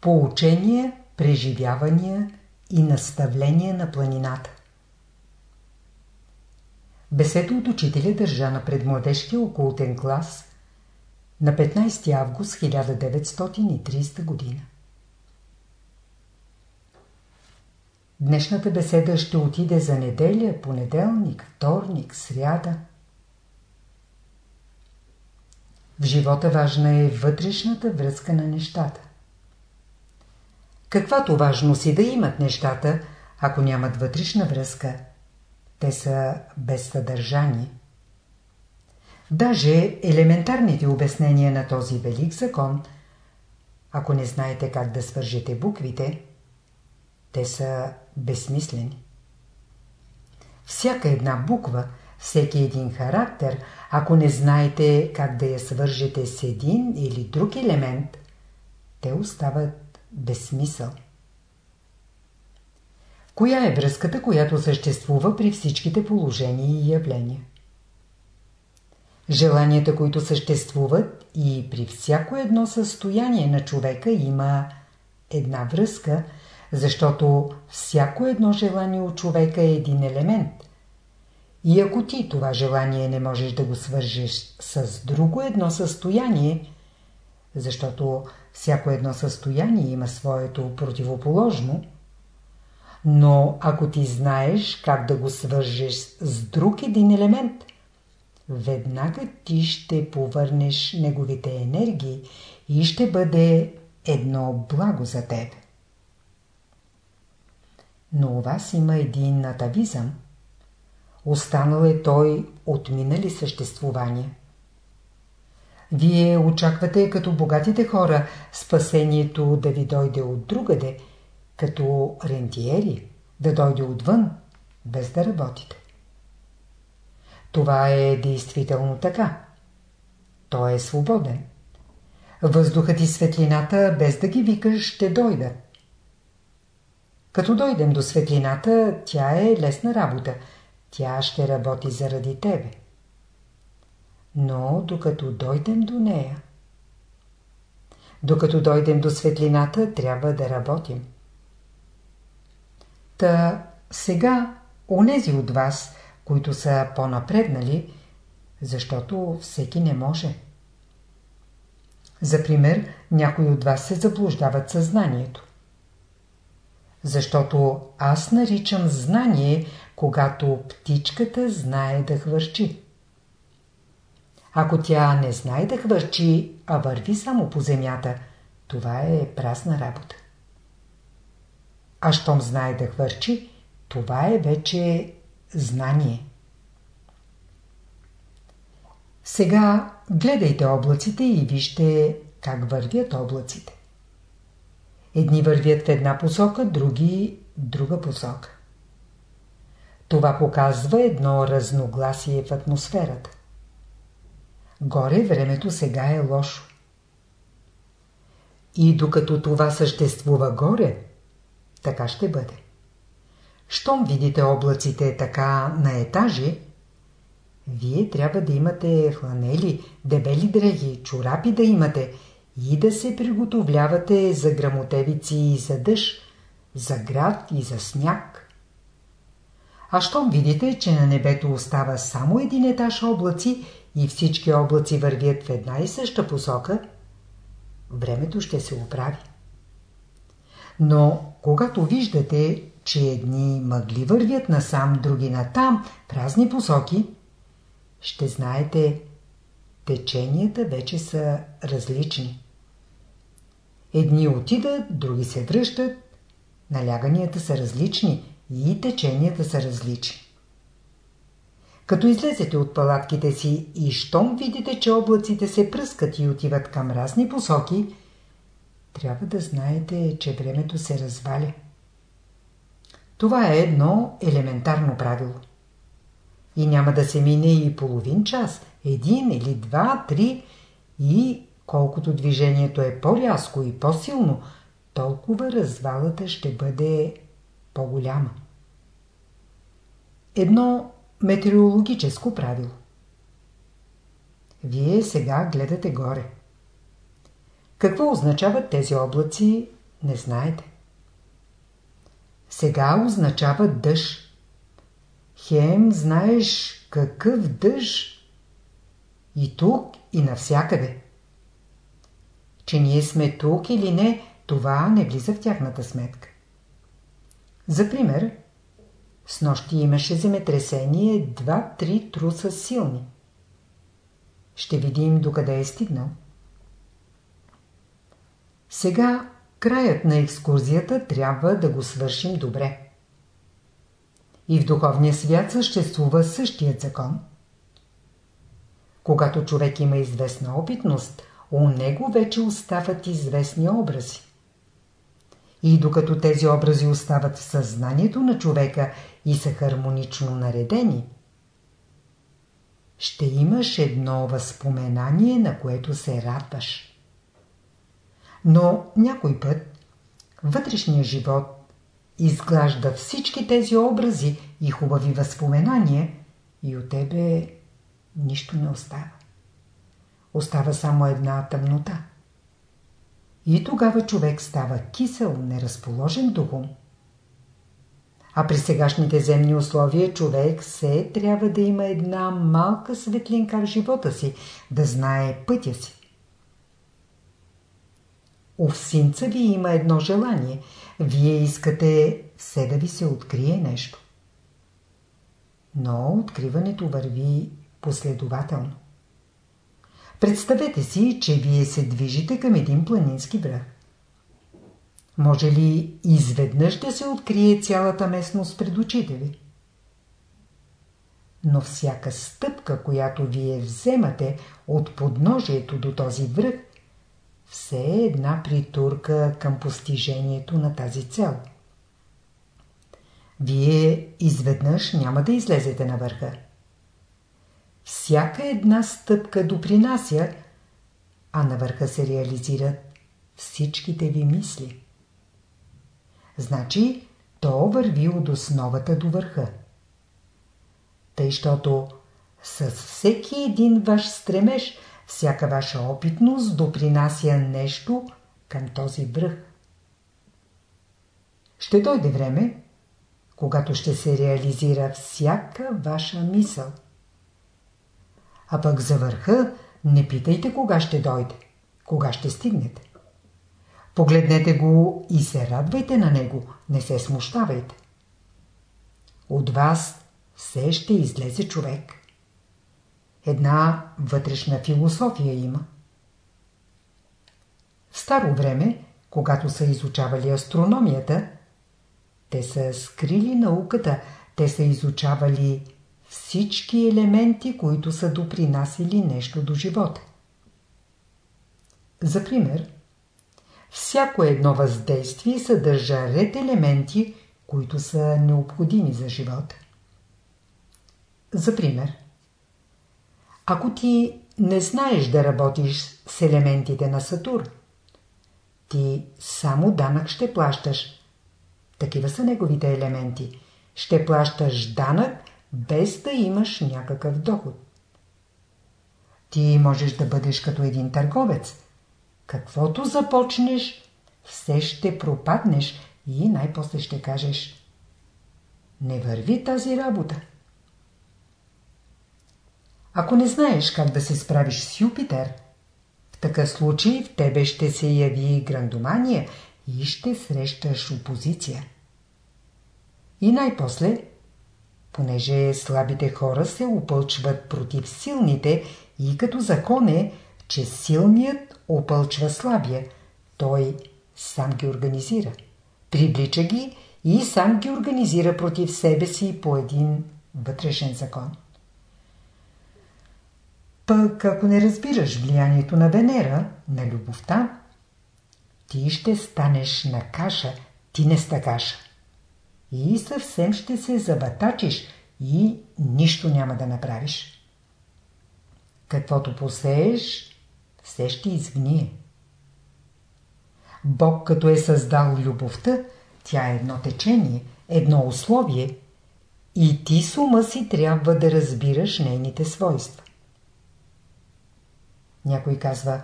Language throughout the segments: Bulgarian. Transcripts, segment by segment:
Поучения, преживявания и наставления на планината. Беседа от учителя държа на предмладежкия окултен клас на 15 август 1930 година. Днешната беседа ще отиде за неделя, понеделник, вторник, сряда. В живота важна е вътрешната връзка на нещата. Каквато важност и да имат нещата, ако нямат вътрешна връзка, те са без съдържание. Даже елементарните обяснения на този велик закон, ако не знаете как да свържете буквите, те са безсмислени. Всяка една буква, всеки един характер, ако не знаете как да я свържете с един или друг елемент, те остават без смисъл. Коя е връзката, която съществува при всичките положения и явления? Желанията, които съществуват и при всяко едно състояние на човека има една връзка, защото всяко едно желание от човека е един елемент. И ако ти това желание не можеш да го свържеш с друго едно състояние, защото всяко едно състояние има своето противоположно, но ако ти знаеш как да го свържеш с друг един елемент, веднага ти ще повърнеш неговите енергии и ще бъде едно благо за теб. Но у вас има един атавизъм. Останал е той от минали съществувания. Вие очаквате като богатите хора спасението да ви дойде от другаде, като рентиери, да дойде отвън, без да работите. Това е действително така. Той е свободен. Въздухът и светлината, без да ги викаш, ще дойдат. Като дойдем до светлината, тя е лесна работа. Тя ще работи заради тебе. Но докато дойдем до нея, докато дойдем до светлината, трябва да работим. Та сега, онези от вас, които са по-напреднали, защото всеки не може. За пример, някои от вас се заблуждават съзнанието. Защото аз наричам знание, когато птичката знае да хвърчи. Ако тя не знае да хвърчи, а върви само по земята, това е празна работа. А щом знае да хвърчи, това е вече знание. Сега гледайте облаците и вижте как вървят облаците. Едни вървят в една посока, други в друга посока. Това показва едно разногласие в атмосферата. Горе времето сега е лошо. И докато това съществува горе, така ще бъде. Щом видите облаците така на етажи, вие трябва да имате фланели, дебели дрехи, чорапи да имате и да се приготовлявате за грамотевици и за дъжд, за град и за сняг. А щом видите, че на небето остава само един етаж облаци и всички облаци вървят в една и съща посока, времето ще се оправи. Но когато виждате, че едни мъгли вървят насам, други натам, в разни посоки, ще знаете, теченията вече са различни. Едни отидат, други се връщат, наляганията са различни и теченията са различни. Като излезете от палатките си и щом видите, че облаците се пръскат и отиват към разни посоки, трябва да знаете, че времето се разваля. Това е едно елементарно правило. И няма да се мине и половин час, един или два, три и колкото движението е по-рязко и по-силно, толкова развалата ще бъде по-голяма. Едно метеорологическо правило. Вие сега гледате горе. Какво означават тези облаци не знаете. Сега означава дъжд. Хем знаеш какъв дъжд. И тук, и навсякъде. Че ние сме тук или не, това не влиза в тяхната сметка. За пример, с нощи имаше земетресение, два-три труса силни. Ще видим докъде е стигнал. Сега краят на екскурзията трябва да го свършим добре. И в духовния свят съществува същият закон. Когато човек има известна опитност, у него вече остават известни образи. И докато тези образи остават в съзнанието на човека и са хармонично наредени, ще имаш едно възпоменание, на което се радваш. Но някой път вътрешния живот изглажда всички тези образи и хубави възпоменания и от тебе нищо не остава. Остава само една тъмнота. И тогава човек става кисел, неразположен духом. А при сегашните земни условия човек се трябва да има една малка светлинка в живота си, да знае пътя си. У синца ви има едно желание. Вие искате все да ви се открие нещо. Но откриването върви последователно. Представете си, че вие се движите към един планински връх. Може ли изведнъж да се открие цялата местност пред очите ви? Но всяка стъпка, която вие вземате от подножието до този връх, все е една притурка към постижението на тази цел. Вие изведнъж няма да излезете на върха. Всяка една стъпка допринася, а на върха се реализират всичките ви мисли. Значи, то върви от основата до върха. Тъй, щото с всеки един ваш стремеж, всяка ваша опитност допринася нещо към този връх. Ще дойде време, когато ще се реализира всяка ваша мисъл. А пък за върха не питайте кога ще дойде, кога ще стигнете. Погледнете го и се радвайте на него, не се смущавайте. От вас все ще излезе човек. Една вътрешна философия има. В старо време, когато са изучавали астрономията, те са скрили науката, те са изучавали всички елементи, които са допринасили нещо до живота. За пример, всяко едно въздействие съдържа ред елементи, които са необходими за живота. За пример, ако ти не знаеш да работиш с елементите на Сатурн, ти само данък ще плащаш. Такива са неговите елементи. Ще плащаш данък, без да имаш някакъв доход. Ти можеш да бъдеш като един търговец. Каквото започнеш, все ще пропаднеш и най-после ще кажеш Не върви тази работа. Ако не знаеш как да се справиш с Юпитер, в такъв случай в тебе ще се яви грандомания и ще срещаш опозиция. И най-после понеже слабите хора се опълчват против силните и като закон е, че силният опълчва слабия. Той сам ги организира. Привлича ги и сам ги организира против себе си по един вътрешен закон. Пък ако не разбираш влиянието на Венера, на любовта, ти ще станеш на каша, ти не ста каша и съвсем ще се забатачиш и нищо няма да направиш. Каквото посееш, все ще изгние. Бог като е създал любовта, тя е едно течение, едно условие и ти с ума си трябва да разбираш нейните свойства. Някой казва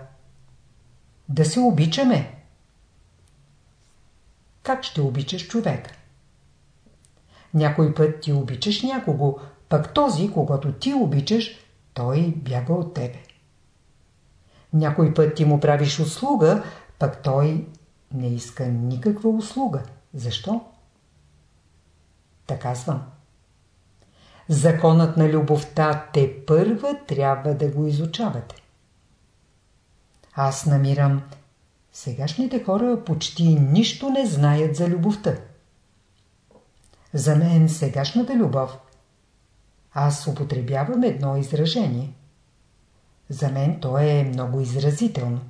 Да се обичаме. как ще обичаш човека. Някой път ти обичаш някого, пък този, когато ти обичаш, той бяга от тебе. Някой път ти му правиш услуга, пък той не иска никаква услуга. Защо? Така казвам. Законът на любовта те първа трябва да го изучавате. Аз намирам, сегашните хора почти нищо не знаят за любовта. За мен сегашната любов, аз употребявам едно изражение. За мен то е много изразително.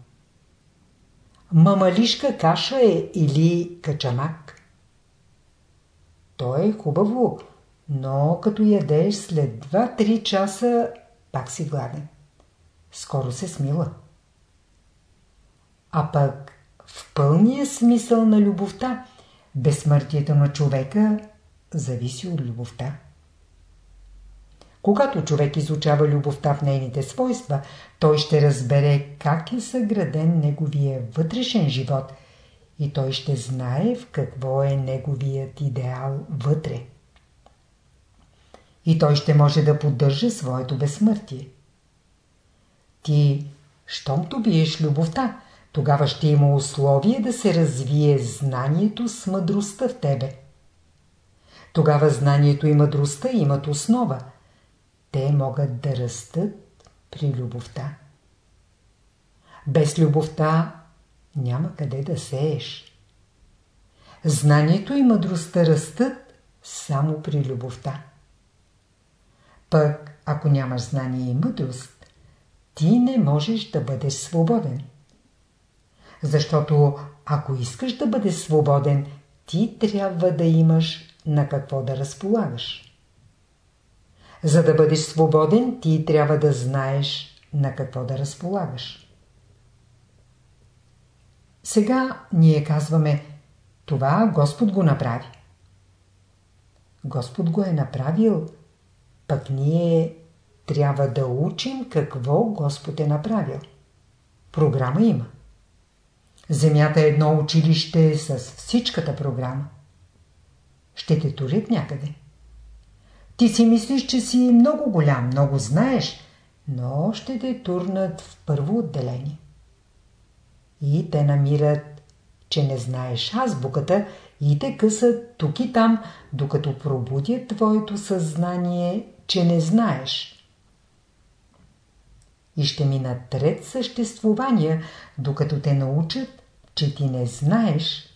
Мамалишка каша е или качамак. То е хубаво, но като ядеш след 2-3 часа, пак си гладен. Скоро се смила. А пък в пълния смисъл на любовта, безсмъртието на човека зависи от любовта. Когато човек изучава любовта в нейните свойства, той ще разбере как е съграден неговия вътрешен живот и той ще знае в какво е неговият идеал вътре. И той ще може да поддържа своето безсмъртие. Ти, щом биеш любовта, тогава ще има условие да се развие знанието с мъдростта в тебе. Тогава знанието и мъдростта имат основа. Те могат да растат при любовта. Без любовта няма къде да сееш. Знанието и мъдростта растат само при любовта. Пък, ако нямаш знание и мъдрост, ти не можеш да бъдеш свободен. Защото ако искаш да бъдеш свободен, ти трябва да имаш на какво да разполагаш. За да бъдеш свободен, ти трябва да знаеш на какво да разполагаш. Сега ние казваме, това Господ го направи. Господ го е направил, пък ние трябва да учим какво Господ е направил. Програма има. Земята е едно училище с всичката програма. Ще те турят някъде. Ти си мислиш, че си много голям, много знаеш, но ще те турнат в първо отделение. И те намират, че не знаеш азбуката и те късат тук и там, докато пробудят твоето съзнание, че не знаеш. И ще минат ред съществувания, докато те научат, че ти не знаеш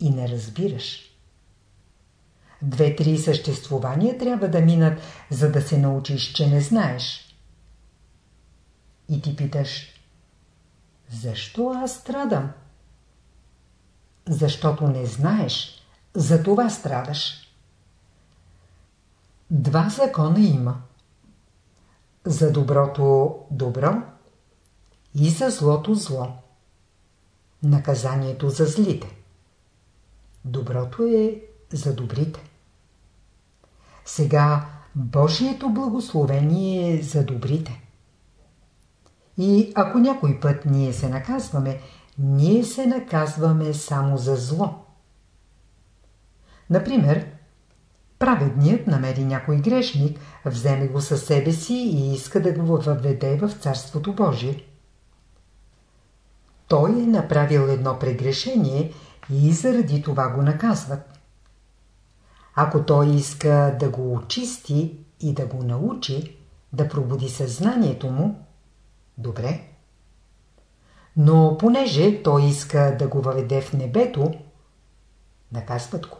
и не разбираш. Две-три съществувания трябва да минат, за да се научиш, че не знаеш. И ти питаш, защо аз страдам? Защото не знаеш, за това страдаш. Два закона има. За доброто добро и за злото зло. Наказанието за злите. Доброто е за добрите. Сега Божието благословение е за добрите. И ако някой път ние се наказваме, ние се наказваме само за зло. Например, праведният намери някой грешник, вземе го със себе си и иска да го въведе в Царството Божие. Той е направил едно прегрешение и заради това го наказват. Ако той иска да го очисти и да го научи, да пробуди съзнанието му, добре. Но понеже той иска да го въведе в небето, наказват го.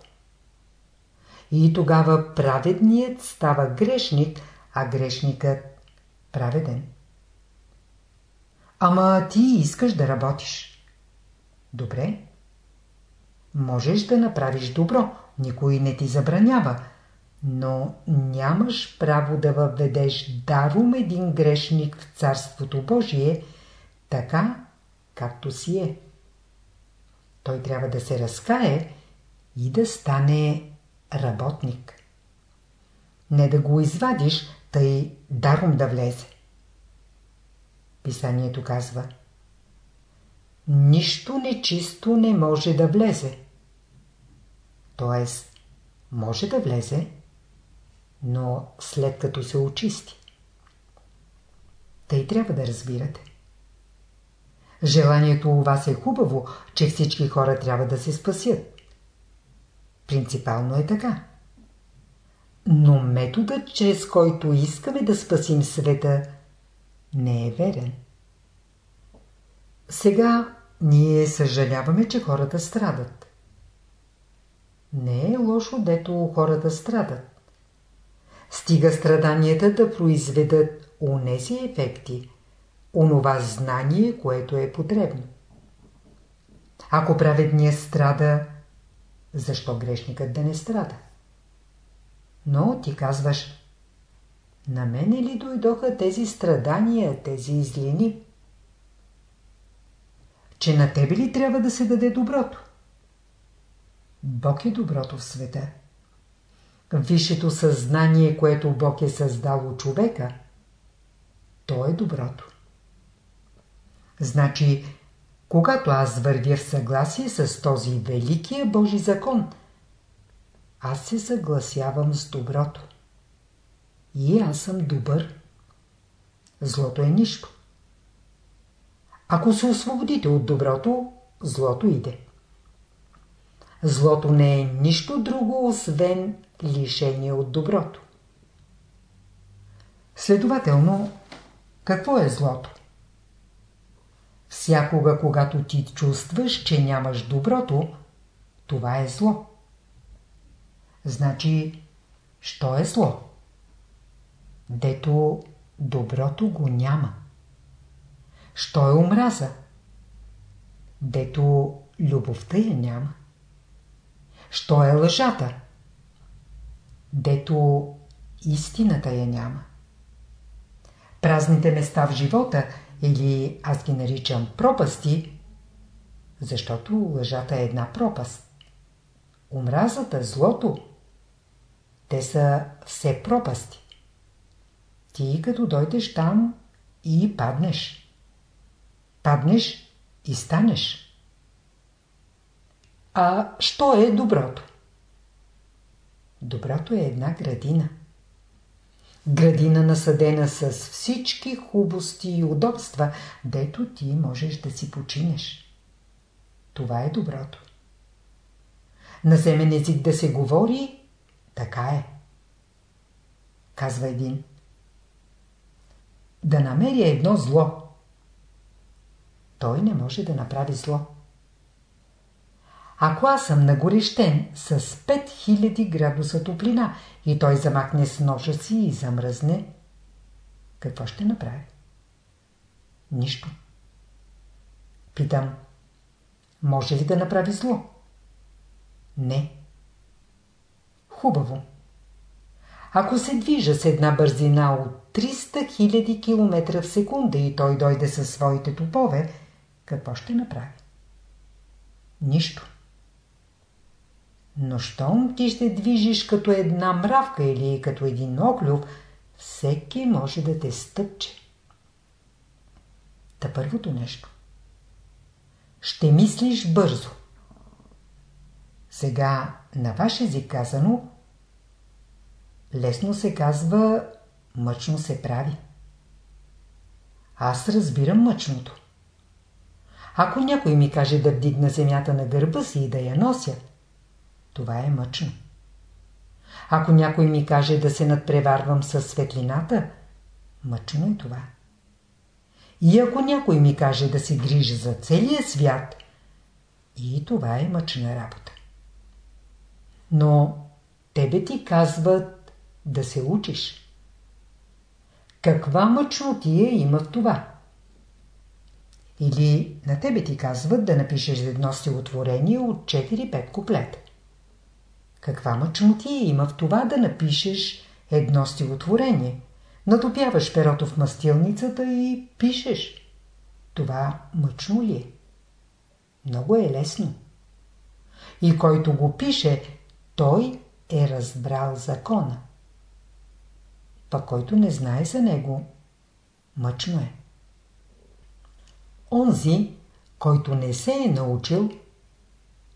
И тогава праведният става грешник, а грешникът праведен. Ама ти искаш да работиш. Добре. Можеш да направиш добро, никой не ти забранява, но нямаш право да въведеш даром един грешник в Царството Божие, така както си е. Той трябва да се разкае и да стане работник. Не да го извадиш, тъй даром да влезе. Писанието казва Нищо нечисто не може да влезе. т.е. може да влезе, но след като се очисти. Тъй трябва да разбирате. Желанието у вас е хубаво, че всички хора трябва да се спасят. Принципално е така. Но методът, чрез който искаме да спасим света, не е верен. Сега ние съжаляваме, че хората страдат. Не е лошо, дето хората страдат. Стига страданията да произведат унеси ефекти, онова знание, което е потребно. Ако праведният страда, защо грешникът да не страда? Но ти казваш, на мене ли дойдоха тези страдания, тези излини? Че на тебе ли трябва да се даде доброто? Бог е доброто в света. Висшето съзнание, което Бог е създал от човека, то е доброто. Значи, когато аз вървя в съгласие с този великия Божи закон, аз се съгласявам с доброто. И аз съм добър. Злото е нищо. Ако се освободите от доброто, злото иде. Злото не е нищо друго, освен лишение от доброто. Следователно, какво е злото? Всякога, когато ти чувстваш, че нямаш доброто, това е зло. Значи, що е зло? Дето доброто го няма. Що е омраза? Дето любовта я няма. Що е лъжата? Дето истината я няма. Празните места в живота – или аз ги наричам пропасти, защото лъжата е една пропаст. Омразата, злото, те са все пропасти. Ти като дойдеш там и паднеш. Паднеш и станеш. А що е доброто? Доброто е една градина градина насъдена с всички хубости и удобства, дето ти можеш да си починеш. Това е доброто. На земен език да се говори, така е. Казва един. Да намери едно зло. Той не може да направи зло. Ако аз съм нагорещен с 5000 градуса топлина и той замахне с ножа си и замръзне, какво ще направи? Нищо. Питам, може ли да направи зло? Не. Хубаво. Ако се движа с една бързина от 300 000 км в секунда и той дойде със своите топове, какво ще направи? Нищо. Но щом ти ще движиш като една мравка или като един оклюв, всеки може да те стъпче. Та първото нещо. Ще мислиш бързо. Сега на ваш език казано, лесно се казва, мъчно се прави. Аз разбирам мъчното. Ако някой ми каже да вдигна земята на гърба си и да я нося, това е мъчно. Ако някой ми каже да се надпреварвам със светлината, мъчно е това. И ако някой ми каже да се грижа за целия свят, и това е мъчна работа. Но тебе ти казват да се учиш. Каква мъчнотия има в това? Или на тебе ти казват да напишеш едно стилотворение от 4-5 куплета. Каква мъчнотия има в това да напишеш едно стилотворение? Натопяваш перото в мастилницата и пишеш. Това мъчно ли е? Много е лесно. И който го пише, той е разбрал закона. Пък който не знае за него, мъчно е. Онзи, който не се е научил,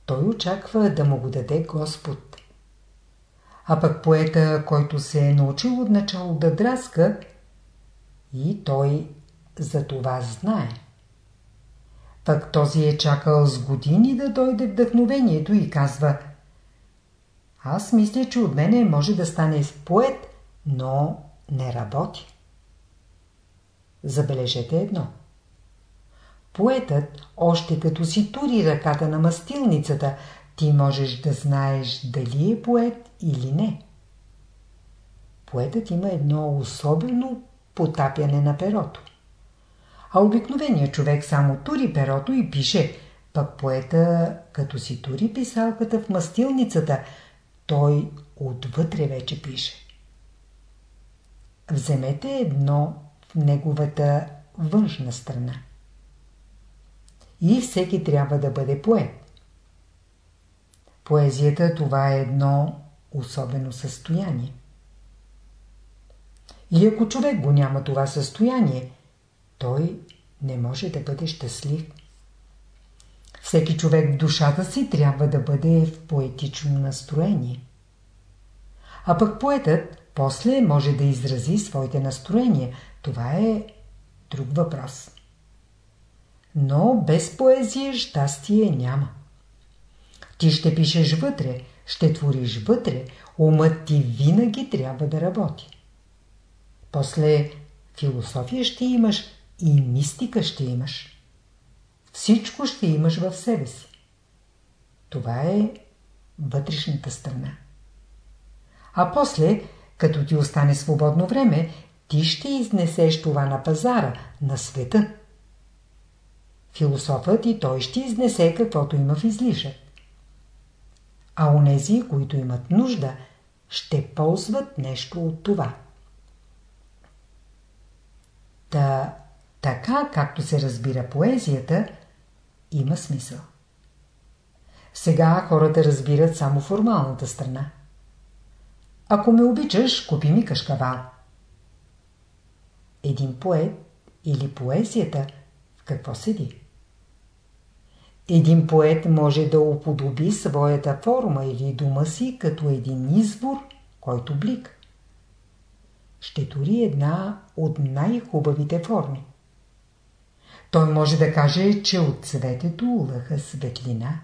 той очаква да му го даде Господ. А пък поета, който се е научил отначало да драска, и той за това знае. Пък този е чакал с години да дойде вдъхновението и казва Аз мисля, че от мене може да стане поет, но не работи. Забележете едно. Поетът, още като си тури ръката на мастилницата, ти можеш да знаеш дали е поет или не. Поетът има едно особено потапяне на перото. А обикновеният човек само тури перото и пише, пък поета, като си тури писалката в мастилницата, той отвътре вече пише. Вземете едно в неговата външна страна. И всеки трябва да бъде поет. Поезията това е едно особено състояние. И ако човек го няма това състояние, той не може да бъде щастлив. Всеки човек в душата си трябва да бъде в поетично настроение. А пък поетът после може да изрази своите настроения. Това е друг въпрос. Но без поезия щастие няма. Ти ще пишеш вътре, ще твориш вътре, умът ти винаги трябва да работи. После философия ще имаш и мистика ще имаш. Всичко ще имаш в себе си. Това е вътрешната страна. А после, като ти остане свободно време, ти ще изнесеш това на пазара, на света. Философът и той ще изнесе каквото има в излишък. А онези, които имат нужда, ще ползват нещо от това. Та, така както се разбира поезията, има смисъл. Сега хората разбират само формалната страна. Ако ме обичаш, купи ми кашкавал. Един поет или поезията в какво седи? Един поет може да уподоби своята форма или дума си като един извор, който блик. Ще тури една от най-хубавите форми. Той може да каже, че от цветето лъха светлина.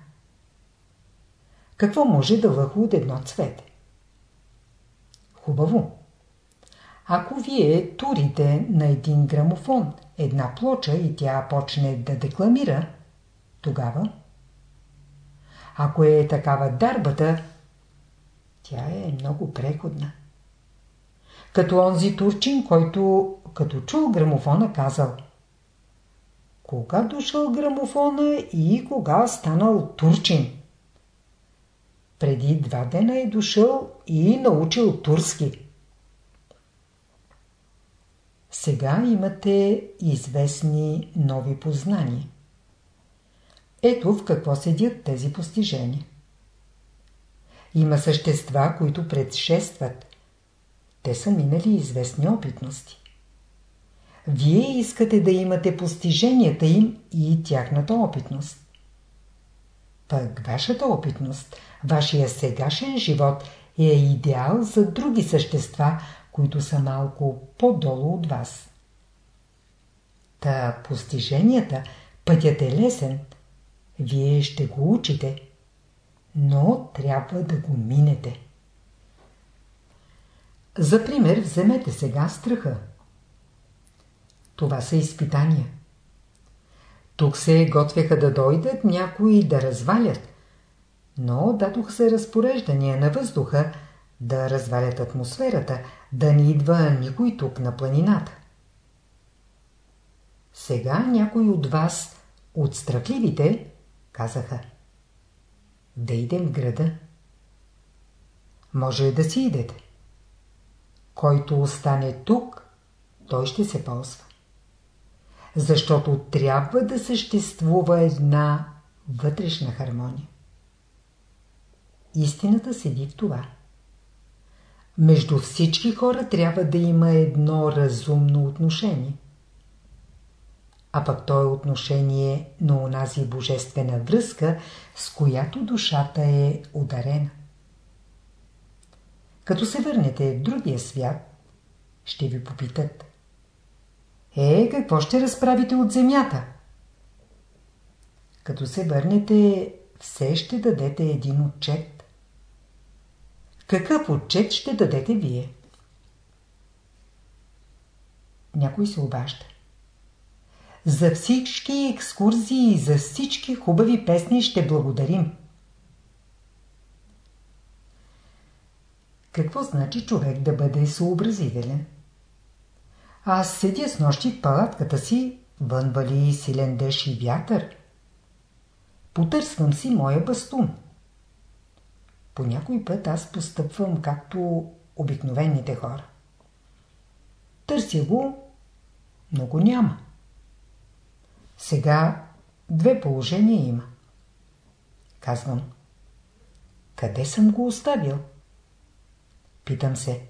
Какво може да лъха от едно цвете? Хубаво. Ако вие турите на един грамофон една плоча и тя почне да декламира, тогава, ако е такава дарбата, тя е много преходна. Като онзи турчин, който като чул грамофона казал Кога дошъл грамофона и кога станал турчин? Преди два дена е дошъл и научил турски. Сега имате известни нови познания. Ето в какво седят тези постижения. Има същества, които предшестват. Те са минали известни опитности. Вие искате да имате постиженията им и тяхната опитност. Пък вашата опитност, вашия сегашен живот е идеал за други същества, които са малко по-долу от вас. Та постиженията, пътят е лесен, вие ще го учите, но трябва да го минете. За пример вземете сега страха. Това са изпитания. Тук се готвяха да дойдат някои да развалят, но дадох се разпореждания на въздуха да развалят атмосферата, да не идва никой тук на планината. Сега някой от вас, от страхливите, казаха да идем в града. Може да си идете. Който остане тук, той ще се ползва. Защото трябва да съществува една вътрешна хармония. Истината седи в това. Между всички хора трябва да има едно разумно отношение. А пък то е отношение на онази божествена връзка, с която душата е ударена. Като се върнете в другия свят, ще ви попитат. Е, какво ще разправите от земята? Като се върнете, все ще дадете един отчет. Какъв отчет ще дадете вие? Някой се обажда. За всички екскурзии и за всички хубави песни ще благодарим. Какво значи човек да бъде съобразителен? Аз седя с нощи в палатката си, вън вали силен дъжд и вятър. Потърсвам си моя бастун. По някой път аз постъпвам както обикновените хора. Търся го, но го няма. Сега две положения има. Казвам. Къде съм го оставил? Питам се.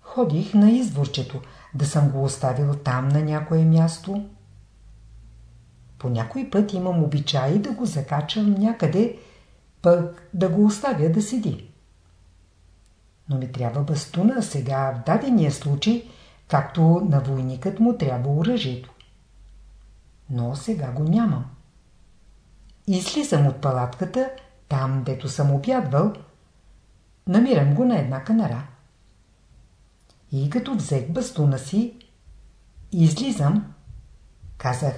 Ходих на изворчето, да съм го оставил там на някое място. По някой път имам обичай да го закачам някъде, пък да го оставя да седи. Но ми трябва бастуна сега в дадения случай, както на войникът му трябва оръжието. Но сега го нямам. Излизам от палатката, там, дето съм обядвал, намирам го на една канара. И като взех бастуна си, излизам, казах,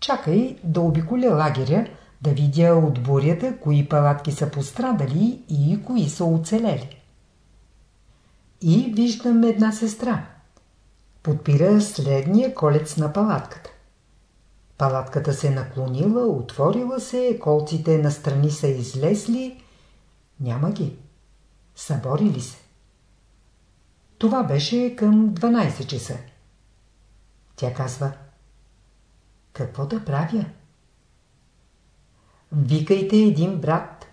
чакай да обиколя лагеря, да видя от бурята, кои палатки са пострадали и кои са оцелели. И виждам една сестра. Подпира следния колец на палатката. Палатката се наклонила, отворила се, колците настрани са излезли. Няма ги. Съборили се. Това беше към 12 часа. Тя казва. Какво да правя? Викайте един брат.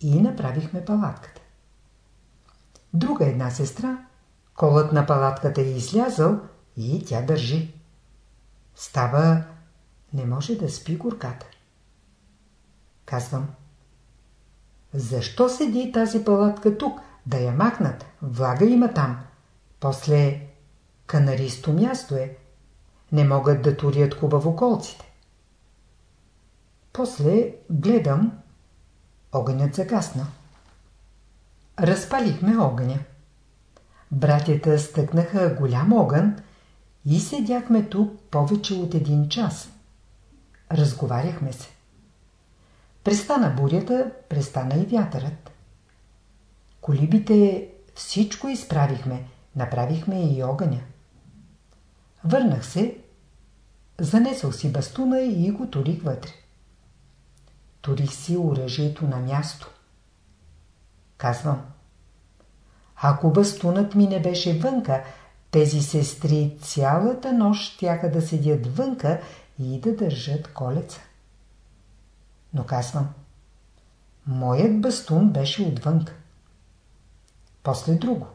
И направихме палатката. Друга една сестра, колът на палатката е излязъл и тя държи. Става, не може да спи горката. Казвам. Защо седи тази палатка тук? Да я махнат. Влага има там. После канаристо място е. Не могат да турят хубаво колците. После гледам. Огънят загасна. Разпалихме огъня. Братята стъкнаха голям огън и седяхме тук повече от един час. Разговаряхме се. Престана бурята, престана и вятърът. Колибите всичко изправихме, направихме и огъня. Върнах се, занесъл си бастуна и го турих вътре. Турих си оръжието на място. Казвам, ако бастунът ми не беше вънка, тези сестри цялата нощ тяха да седят вънка и да държат колеца. Но казвам, моят бастун беше отвънка. После друго.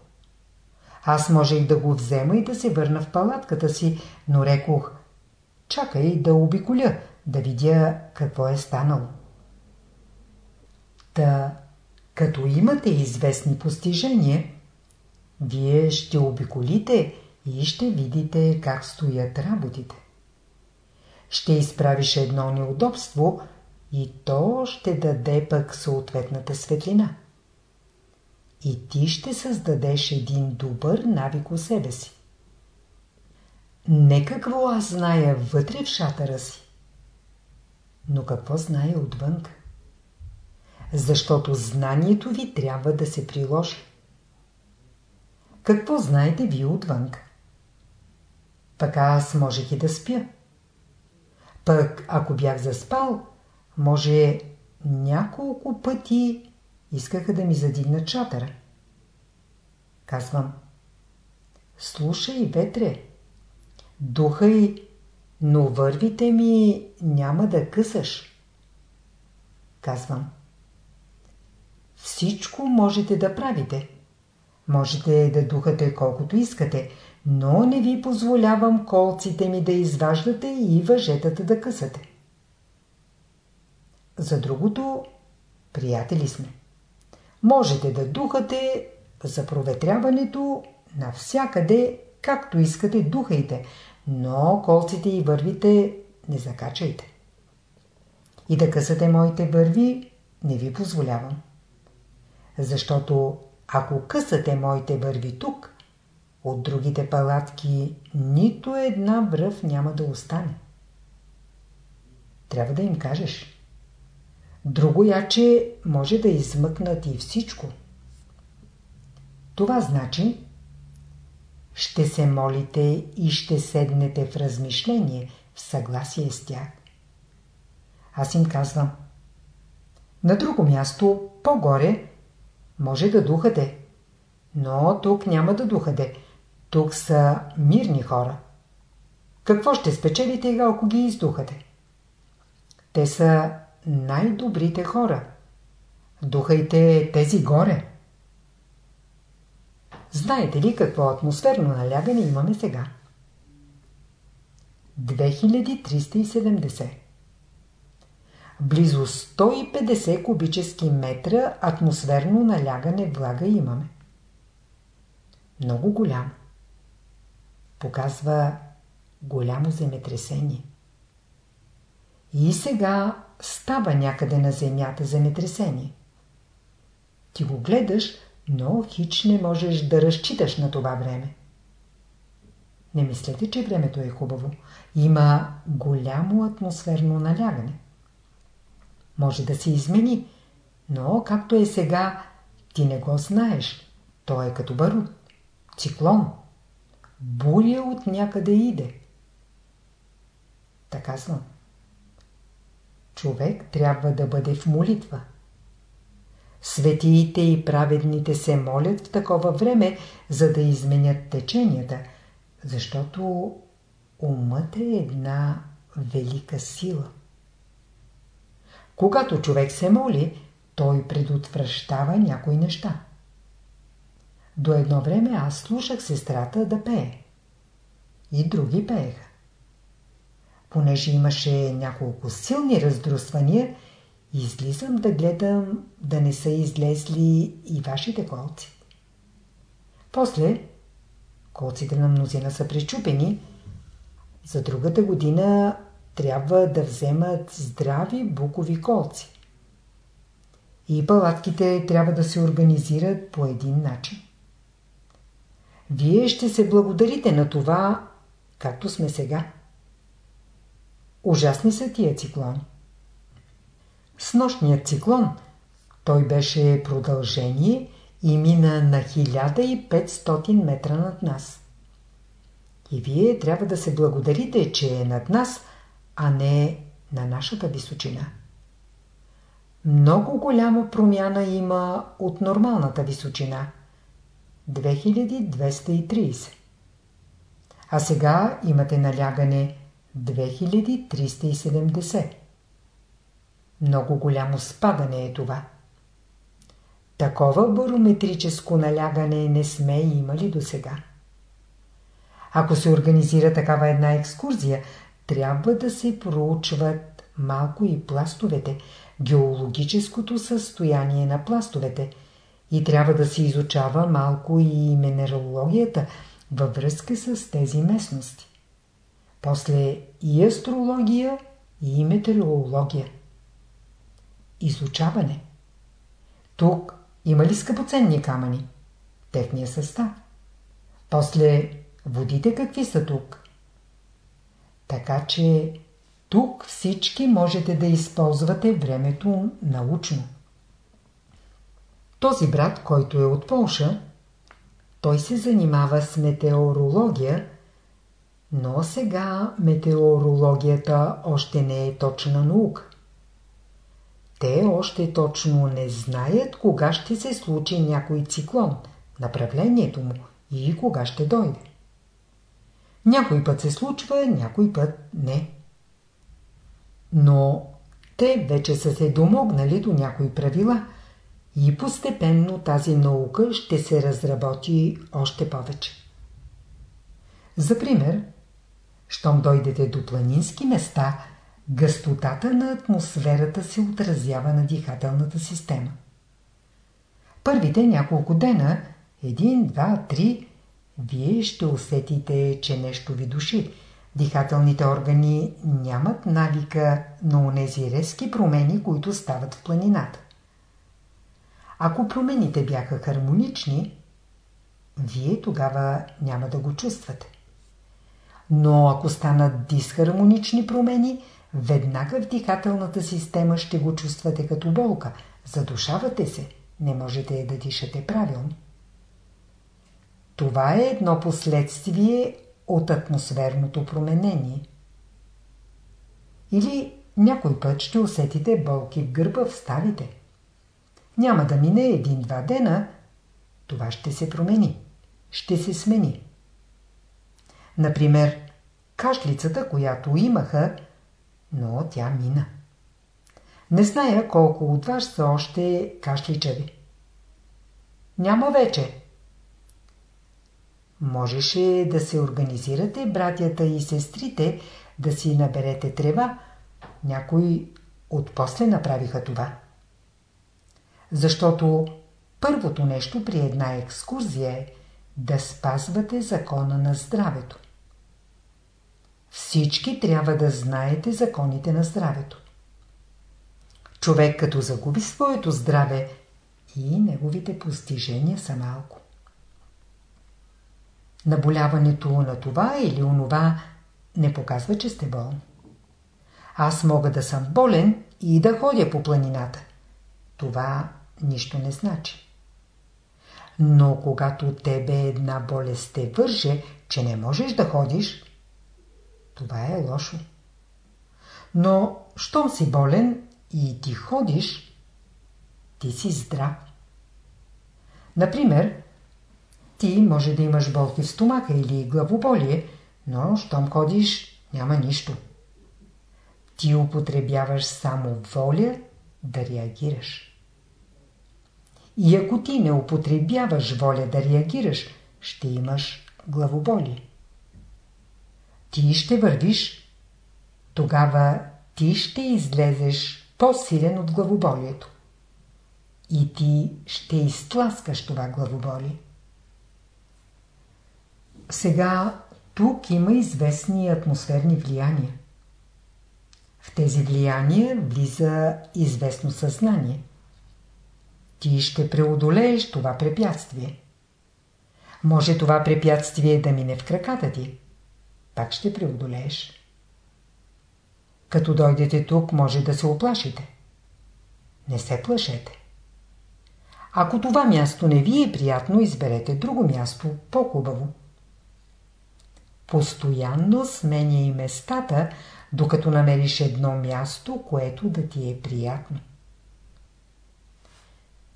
Аз можех да го взема и да се върна в палатката си, но рекох, чакай да обиколя, да видя какво е станало. Та, като имате известни постижения, вие ще обиколите и ще видите как стоят работите. Ще изправиш едно неудобство и то ще даде пък съответната светлина. И ти ще създадеш един добър навик у себе си. Не какво аз зная вътре в шатъра си, но какво зная отвън. Защото знанието ви трябва да се приложи. Какво знаете вие отвън? Пък аз можех и да спя. Пък ако бях заспал, може няколко пъти искаха да ми задигнат чатъра. Казвам. Слушай, ветре, духай, но вървите ми няма да късаш. Казвам. Всичко можете да правите. Можете да духате колкото искате, но не ви позволявам колците ми да изваждате и въжетата да късате. За другото, приятели сме. Можете да духате за проветряването навсякъде, както искате, духайте, но колците и вървите не закачайте. И да късате моите върви не ви позволявам. Защото ако късате моите върви тук, от другите палатки нито една връв няма да остане. Трябва да им кажеш. Друго яче може да измъкнат и всичко. Това значи, ще се молите и ще седнете в размишление, в съгласие с тях. Аз им казвам. На друго място, по-горе, може да духате. Но тук няма да духате. Тук са мирни хора. Какво ще спечелите, ако ги издухате? Те са най-добрите хора. Духайте тези горе. Знаете ли какво атмосферно налягане имаме сега? 2370 Близо 150 кубически метра атмосферно налягане влага имаме. Много голямо. Показва голямо земетресение. И сега става някъде на земята земетресение. Ти го гледаш, но хич не можеш да разчиташ на това време. Не мислете, че времето е хубаво. Има голямо атмосферно налягане. Може да се измени, но както е сега, ти не го знаеш. То е като барут, циклон. Буря от някъде иде. Така съм. Човек трябва да бъде в молитва. Светиите и праведните се молят в такова време, за да изменят теченията, защото умът е една велика сила. Когато човек се моли, той предотвръщава някои неща. До едно време аз слушах сестрата да пее. И други пееха. Понеже имаше няколко силни раздрусвания, излизам да гледам да не са излезли и вашите колци. После, колците на мнозина са причупени, за другата година трябва да вземат здрави букови колци. И палатките трябва да се организират по един начин. Вие ще се благодарите на това, както сме сега. Ужасни са тия циклони. С нощният циклон той беше продължение и мина на 1500 метра над нас. И вие трябва да се благодарите, че е над нас, а не на нашата височина. Много голяма промяна има от нормалната височина. 2230. А сега имате налягане 2370. Много голямо спадане е това. Такова барометрическо налягане не сме имали до сега. Ако се организира такава една екскурзия, трябва да се проучват малко и пластовете, геологическото състояние на пластовете и трябва да се изучава малко и минералогията във връзка с тези местности. После и астрология, и метеорология. Изучаване. Тук има ли скъпоценни камъни? Техния състав. После водите какви са тук? Така че тук всички можете да използвате времето научно. Този брат, който е от Полша, той се занимава с метеорология, но сега метеорологията още не е точна наука. Те още точно не знаят кога ще се случи някой циклон, направлението му и кога ще дойде. Някой път се случва, някой път не. Но те вече са се домогнали до някои правила и постепенно тази наука ще се разработи още повече. За пример, щом дойдете до планински места, гъстотата на атмосферата се отразява на дихателната система. Първите няколко дена, един, два, три, вие ще усетите, че нещо ви души. Дихателните органи нямат навика на онези резки промени, които стават в планината. Ако промените бяха хармонични, вие тогава няма да го чувствате. Но ако станат дисхармонични промени, веднага в дихателната система ще го чувствате като болка. Задушавате се, не можете да дишате правилно. Това е едно последствие от атмосферното променение. Или някой път ще усетите болки в гърба в ставите. Няма да мине един-два дена, това ще се промени, ще се смени. Например, кашлицата, която имаха, но тя мина. Не зная колко от вас са още кашличави. Няма вече. Можеше да се организирате, братята и сестрите, да си наберете трева. Някои отпосле направиха това. Защото първото нещо при една екскурзия е да спазвате закона на здравето. Всички трябва да знаете законите на здравето. Човек като загуби своето здраве и неговите постижения са малко. Наболяването на това или онова не показва, че сте болни. Аз мога да съм болен и да ходя по планината. Това нищо не значи. Но когато тебе една болест те върже, че не можеш да ходиш, това е лошо. Но, щом си болен и ти ходиш, ти си здрав. Например, ти може да имаш болки в стомаха или главоболие, но щом ходиш, няма нищо. Ти употребяваш само воля да реагираш. И ако ти не употребяваш воля да реагираш, ще имаш главоболие. Ти ще вървиш, тогава ти ще излезеш по-силен от главоболието. И ти ще изтласкаш това главоболие. Сега тук има известни атмосферни влияния. В тези влияния влиза известно съзнание. Ти ще преодолееш това препятствие. Може това препятствие да мине в краката ти. Пак ще преодолееш. Като дойдете тук, може да се оплашите. Не се плашете. Ако това място не ви е приятно, изберете друго място, по-хубаво. Постоянно сменя и местата, докато намериш едно място, което да ти е приятно.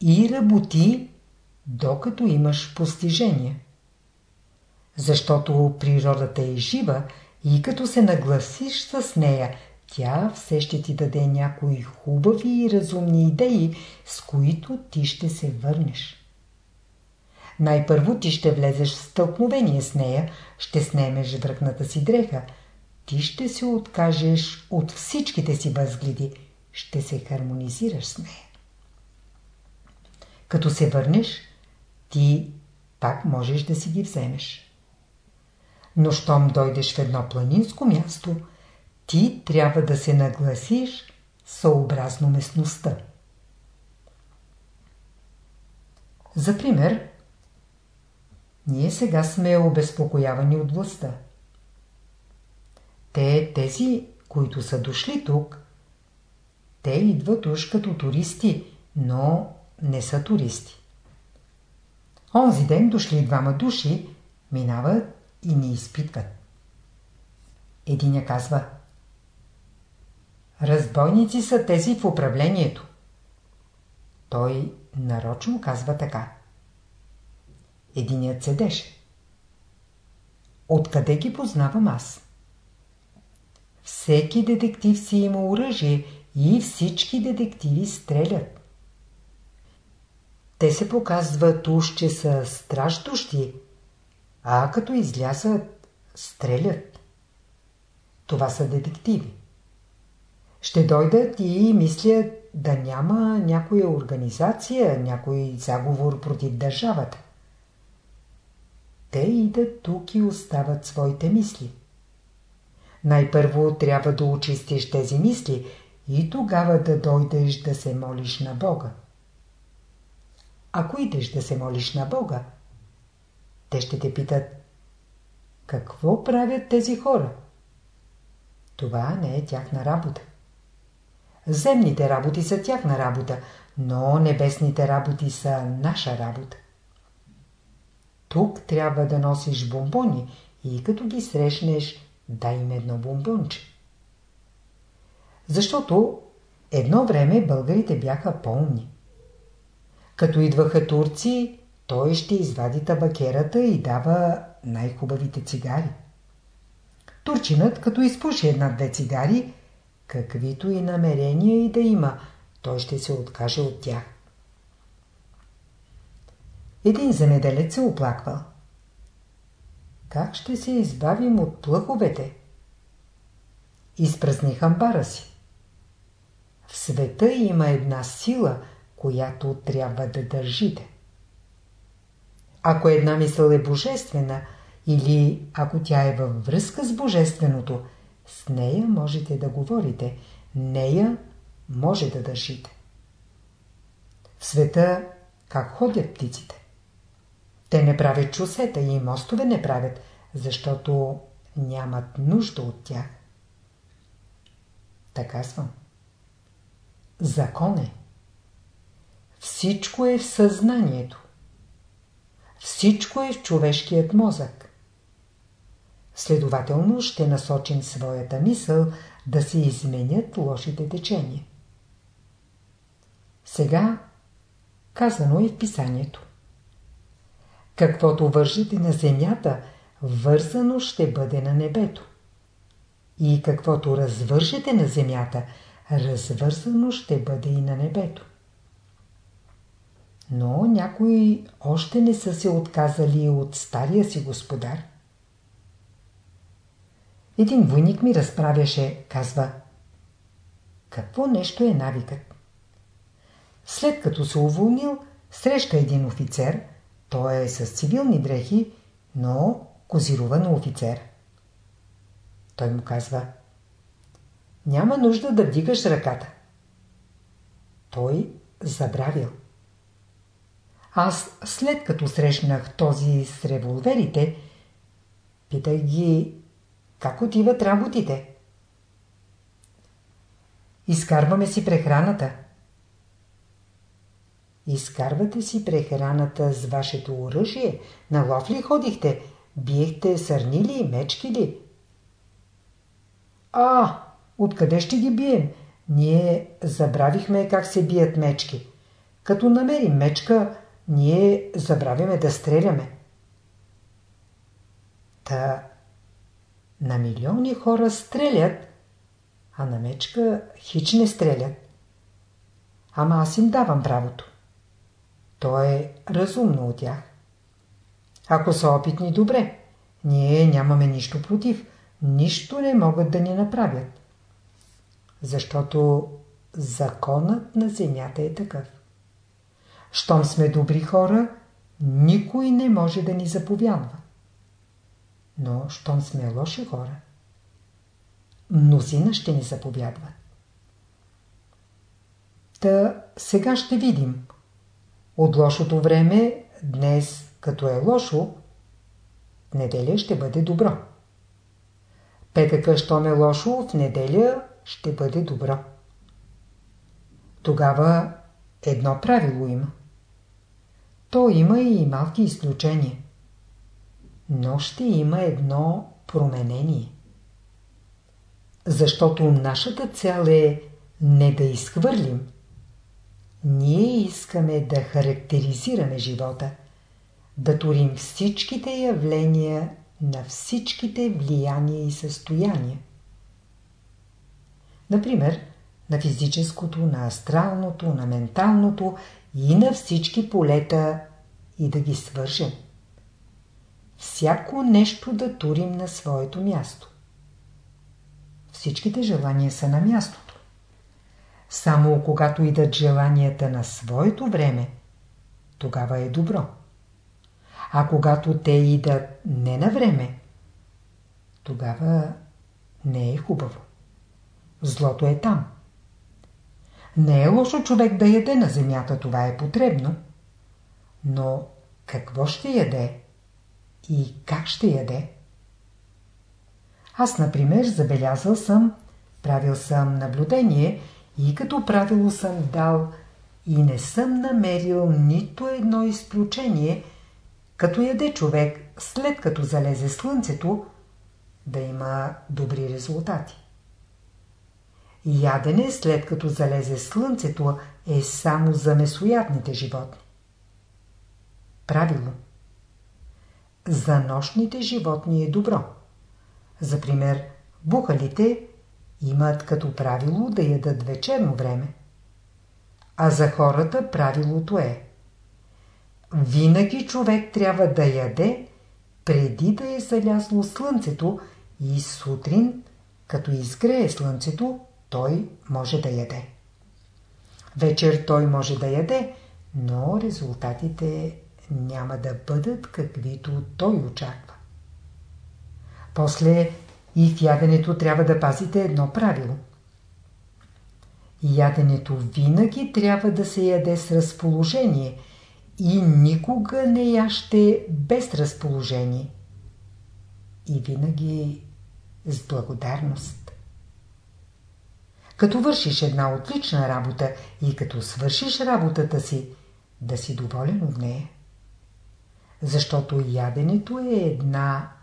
И работи, докато имаш постижение. Защото природата е жива и като се нагласиш с нея, тя все ще ти даде някои хубави и разумни идеи, с които ти ще се върнеш. Най-първо ти ще влезеш в стълкновение с нея, ще снемеш връхната си дреха, ти ще се откажеш от всичките си възгледи, ще се хармонизираш с нея. Като се върнеш, ти пак можеш да си ги вземеш. Но щом дойдеш в едно планинско място, ти трябва да се нагласиш съобразно местността. За пример, ние сега сме обезпокоявани от властта. Те, тези, които са дошли тук, те идват уж като туристи, но не са туристи. Онзи ден дошли двама души, минават и ни изпитват. Единя казва Разбойници са тези в управлението. Той нарочно казва така. Единият седеше. Откъде ги познавам аз? Всеки детектив си има оръжие и всички детективи стрелят. Те се показват уж, че са страждущи, а като излязат, стрелят. Това са детективи. Ще дойдат и мислят да няма някоя организация, някой заговор против държавата. Те идат тук и остават своите мисли. Най-първо трябва да очистиш тези мисли и тогава да дойдеш да се молиш на Бога. Ако идеш да се молиш на Бога, те ще те питат какво правят тези хора? Това не е тяхна работа. Земните работи са тяхна работа, но небесните работи са наша работа. Тук трябва да носиш бомбони и като ги срещнеш, дай им едно бомбонче. Защото едно време българите бяха пълни. Като идваха турци, той ще извади табакерата и дава най-хубавите цигари. Турчинът, като изпуши една-две цигари, каквито и намерения и да има, той ще се откаже от тях. Един земеделец се оплаквал. Как ще се избавим от плъховете? Изпразних амбара си. В света има една сила, която трябва да държите. Ако една мисъл е божествена или ако тя е във връзка с божественото, с нея можете да говорите, нея може да държите. В света как ходят птиците? Те не правят чусета и мостове не правят, защото нямат нужда от тях. Така съм. Закон е. Всичко е в съзнанието. Всичко е в човешкият мозък. Следователно ще насочим своята мисъл да се изменят лошите течения. Сега казано е в писанието. Каквото вържите на земята, вързано ще бъде на небето. И каквото развържете на земята, развързано ще бъде и на небето. Но някои още не са се отказали от стария си господар. Един войник ми разправяше, казва, какво нещо е навикът? След като се уволнил, среща един офицер, той е с цивилни дрехи, но козирува офицер. Той му казва, няма нужда да вдигаш ръката. Той забравил. Аз след като срещнах този с револверите, питах ги как отиват работите. Изкарваме си прехраната. Изкарвате си прехраната с вашето оръжие? На лов ли ходихте? Биехте сърни ли, мечки ли? А, откъде ще ги бием? Ние забравихме как се бият мечки. Като намерим мечка, ние забравяме да стреляме. Та на милиони хора стрелят, а на мечка хич не стрелят. Ама аз им давам правото. То е разумно от тях. Ако са опитни, добре. Ние нямаме нищо против. Нищо не могат да ни направят. Защото законът на земята е такъв. Щом сме добри хора, никой не може да ни заповядва. Но, щом сме лоши хора, мнозина ще ни заповядват. Та сега ще видим. От лошото време, днес, като е лошо, неделя ще бъде добро. Петъка, щом е лошо, в неделя ще бъде добро. Тогава едно правило има. То има и малки изключения. Но ще има едно променение. Защото нашата цел е не да изхвърлим. Ние искаме да характеризираме живота, да турим всичките явления на всичките влияния и състояния. Например, на физическото, на астралното, на менталното и на всички полета и да ги свържем. всяко нещо да турим на своето място. Всичките желания са на мястото. Само когато идат желанията на своето време, тогава е добро. А когато те идат не на време, тогава не е хубаво. Злото е там. Не е лошо човек да яде на земята, това е потребно. Но какво ще яде и как ще яде? Аз, например, забелязал съм, правил съм наблюдение и като правило съм дал и не съм намерил нито едно изключение, като яде човек след като залезе слънцето, да има добри резултати. Ядене след като залезе слънцето е само за месоядните животни. Правило. За нощните животни е добро. За пример, бухалите имат като правило да ядат вечерно време. А за хората правилото е винаги човек трябва да яде преди да е залязло слънцето и сутрин, като изгрее слънцето, той може да яде. Вечер той може да яде, но резултатите няма да бъдат каквито той очаква. После и в яденето трябва да пазите едно правило. Яденето винаги трябва да се яде с разположение и никога не яще без разположение. И винаги с благодарност. Като вършиш една отлична работа и като свършиш работата си, да си доволен от нея. Защото яденето е една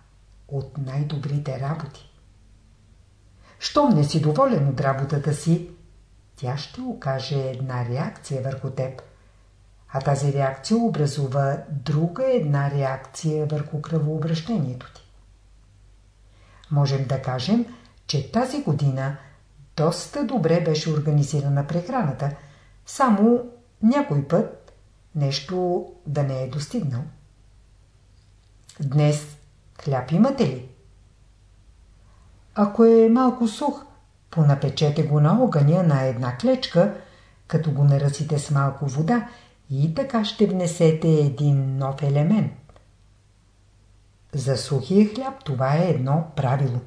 от най-добрите работи. Щом не си доволен от работата си, тя ще окаже една реакция върху теб. А тази реакция образува друга една реакция върху кръвообращението ти. Можем да кажем, че тази година доста добре беше организирана прехраната, само някой път нещо да не е достигнал. Днес хляб имате ли? Ако е малко сух, понапечете го на огъня на една клечка, като го наръсите с малко вода и така ще внесете един нов елемент. За сухия хляб това е едно правило.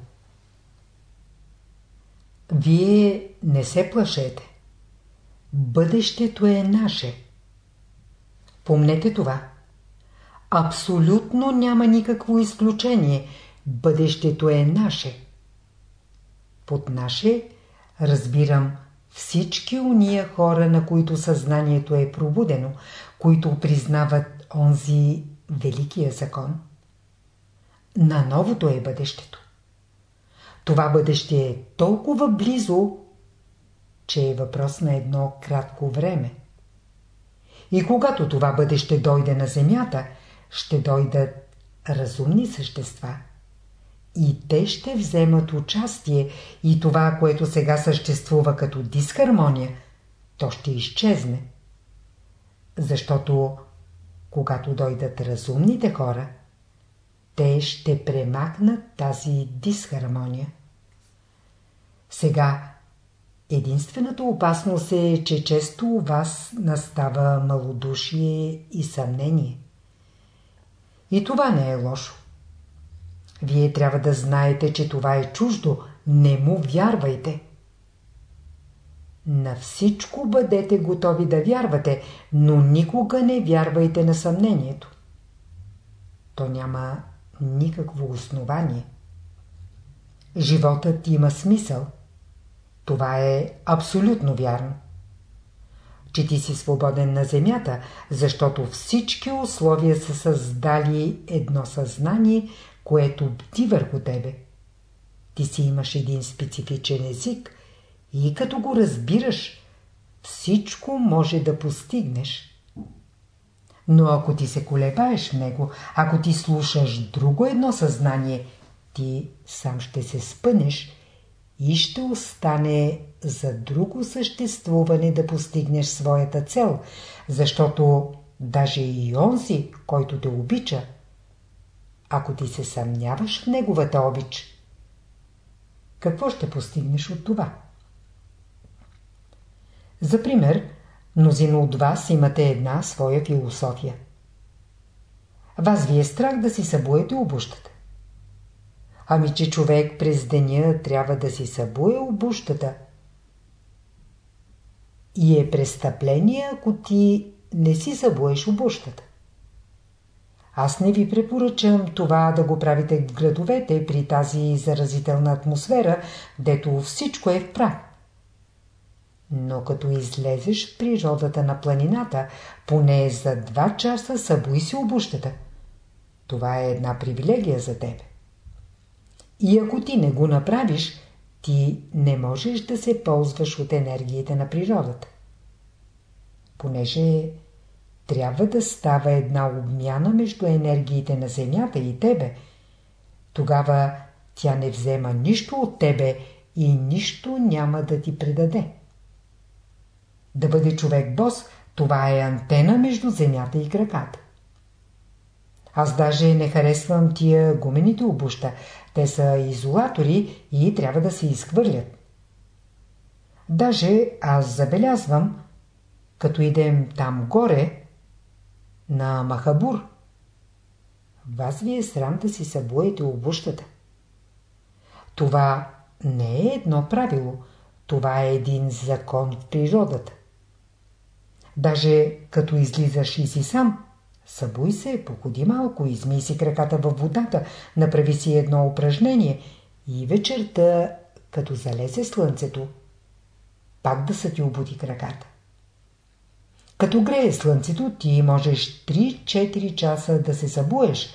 Вие не се плашете. Бъдещето е наше. Помнете това. Абсолютно няма никакво изключение. Бъдещето е наше. Под наше разбирам всички уния хора, на които съзнанието е пробудено, които признават онзи великия закон. На новото е бъдещето. Това бъдеще е толкова близо, че е въпрос на едно кратко време. И когато това бъдеще дойде на Земята, ще дойдат разумни същества. И те ще вземат участие и това, което сега съществува като дисхармония, то ще изчезне. Защото когато дойдат разумните хора, те ще премахнат тази дисхармония. Сега, единствената опасност е, че често у вас настава малодушие и съмнение. И това не е лошо. Вие трябва да знаете, че това е чуждо. Не му вярвайте. На всичко бъдете готови да вярвате, но никога не вярвайте на съмнението. То няма никакво основание. Животът има смисъл. Това е абсолютно вярно. Че ти си свободен на земята, защото всички условия са създали едно съзнание, което бди върху тебе. Ти си имаш един специфичен език и като го разбираш, всичко може да постигнеш. Но ако ти се колебаеш в него, ако ти слушаш друго едно съзнание, ти сам ще се спънеш и ще остане за друго съществуване да постигнеш своята цел, защото даже и онзи, който те обича, ако ти се съмняваш в неговата обич, какво ще постигнеш от това? За пример, мнозина от вас имате една своя философия. Вас ви е страх да си събуете обущата. Ами, че човек през деня трябва да си събуе обущата. И е престъпление, ако ти не си събуеш обущата. Аз не ви препоръчам това да го правите в градовете при тази заразителна атмосфера, дето всичко е в прах. Но като излезеш в природата на планината, поне за два часа събуй си обущата. Това е една привилегия за тебе. И ако ти не го направиш, ти не можеш да се ползваш от енергиите на природата. Понеже трябва да става една обмяна между енергиите на Земята и тебе, тогава тя не взема нищо от тебе и нищо няма да ти предаде. Да бъде човек бос, това е антена между Земята и краката. Аз даже не харесвам тия гумените обуща. Те са изолатори и трябва да се изхвърлят. Даже аз забелязвам, като идем там горе, на Махабур, вас ви е срам да си събуете обущата. Това не е едно правило, това е един закон в природата. Даже като излизаш и си сам, събуй се, походи малко, измий си краката във водата, направи си едно упражнение и вечерта, като залезе слънцето, пак да са ти обути краката. Като грее слънцето, ти можеш 3-4 часа да се събуеш,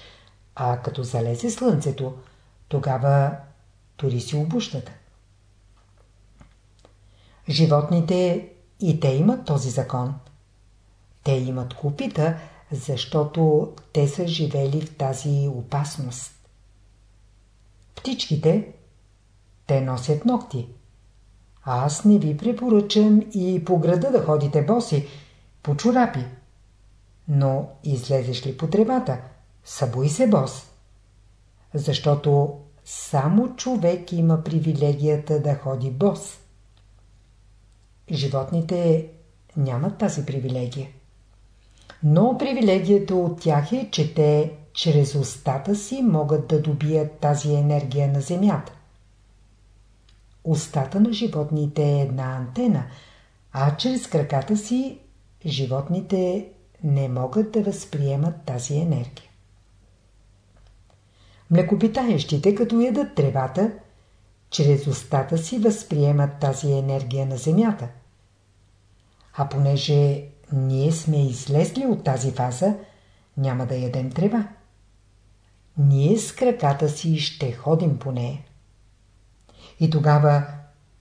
а като залезе слънцето, тогава тори си обущата. Животните и те имат този закон. Те имат купита, защото те са живели в тази опасност. Птичките, те носят ногти. Аз не ви препоръчам и по града да ходите боси, по чорапи. Но излезеш ли по тревата, събуй се бос. Защото само човек има привилегията да ходи бос. Животните нямат тази привилегия. Но привилегията от тях е, че те чрез устата си могат да добият тази енергия на земята. Устата на животните е една антена, а чрез краката си животните не могат да възприемат тази енергия. Млекопитаещите, като ядат тревата, чрез устата си възприемат тази енергия на земята. А понеже ние сме излезли от тази фаза, няма да ядем трева. Ние с краката си ще ходим по нея. И тогава,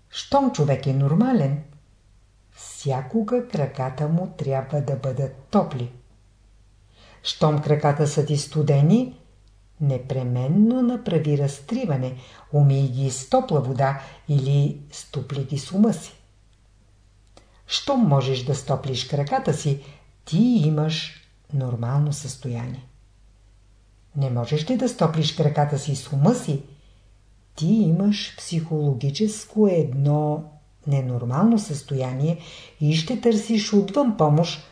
щом човек е нормален, всякога краката му трябва да бъдат топли. Щом краката са ти студени, непременно направи разтриване, умий ги с топла вода или стопли ги с ума си. Щом можеш да стоплиш краката си, ти имаш нормално състояние. Не можеш ли да стоплиш краката си с ума си, ти имаш психологическо едно ненормално състояние и ще търсиш отвън помощ,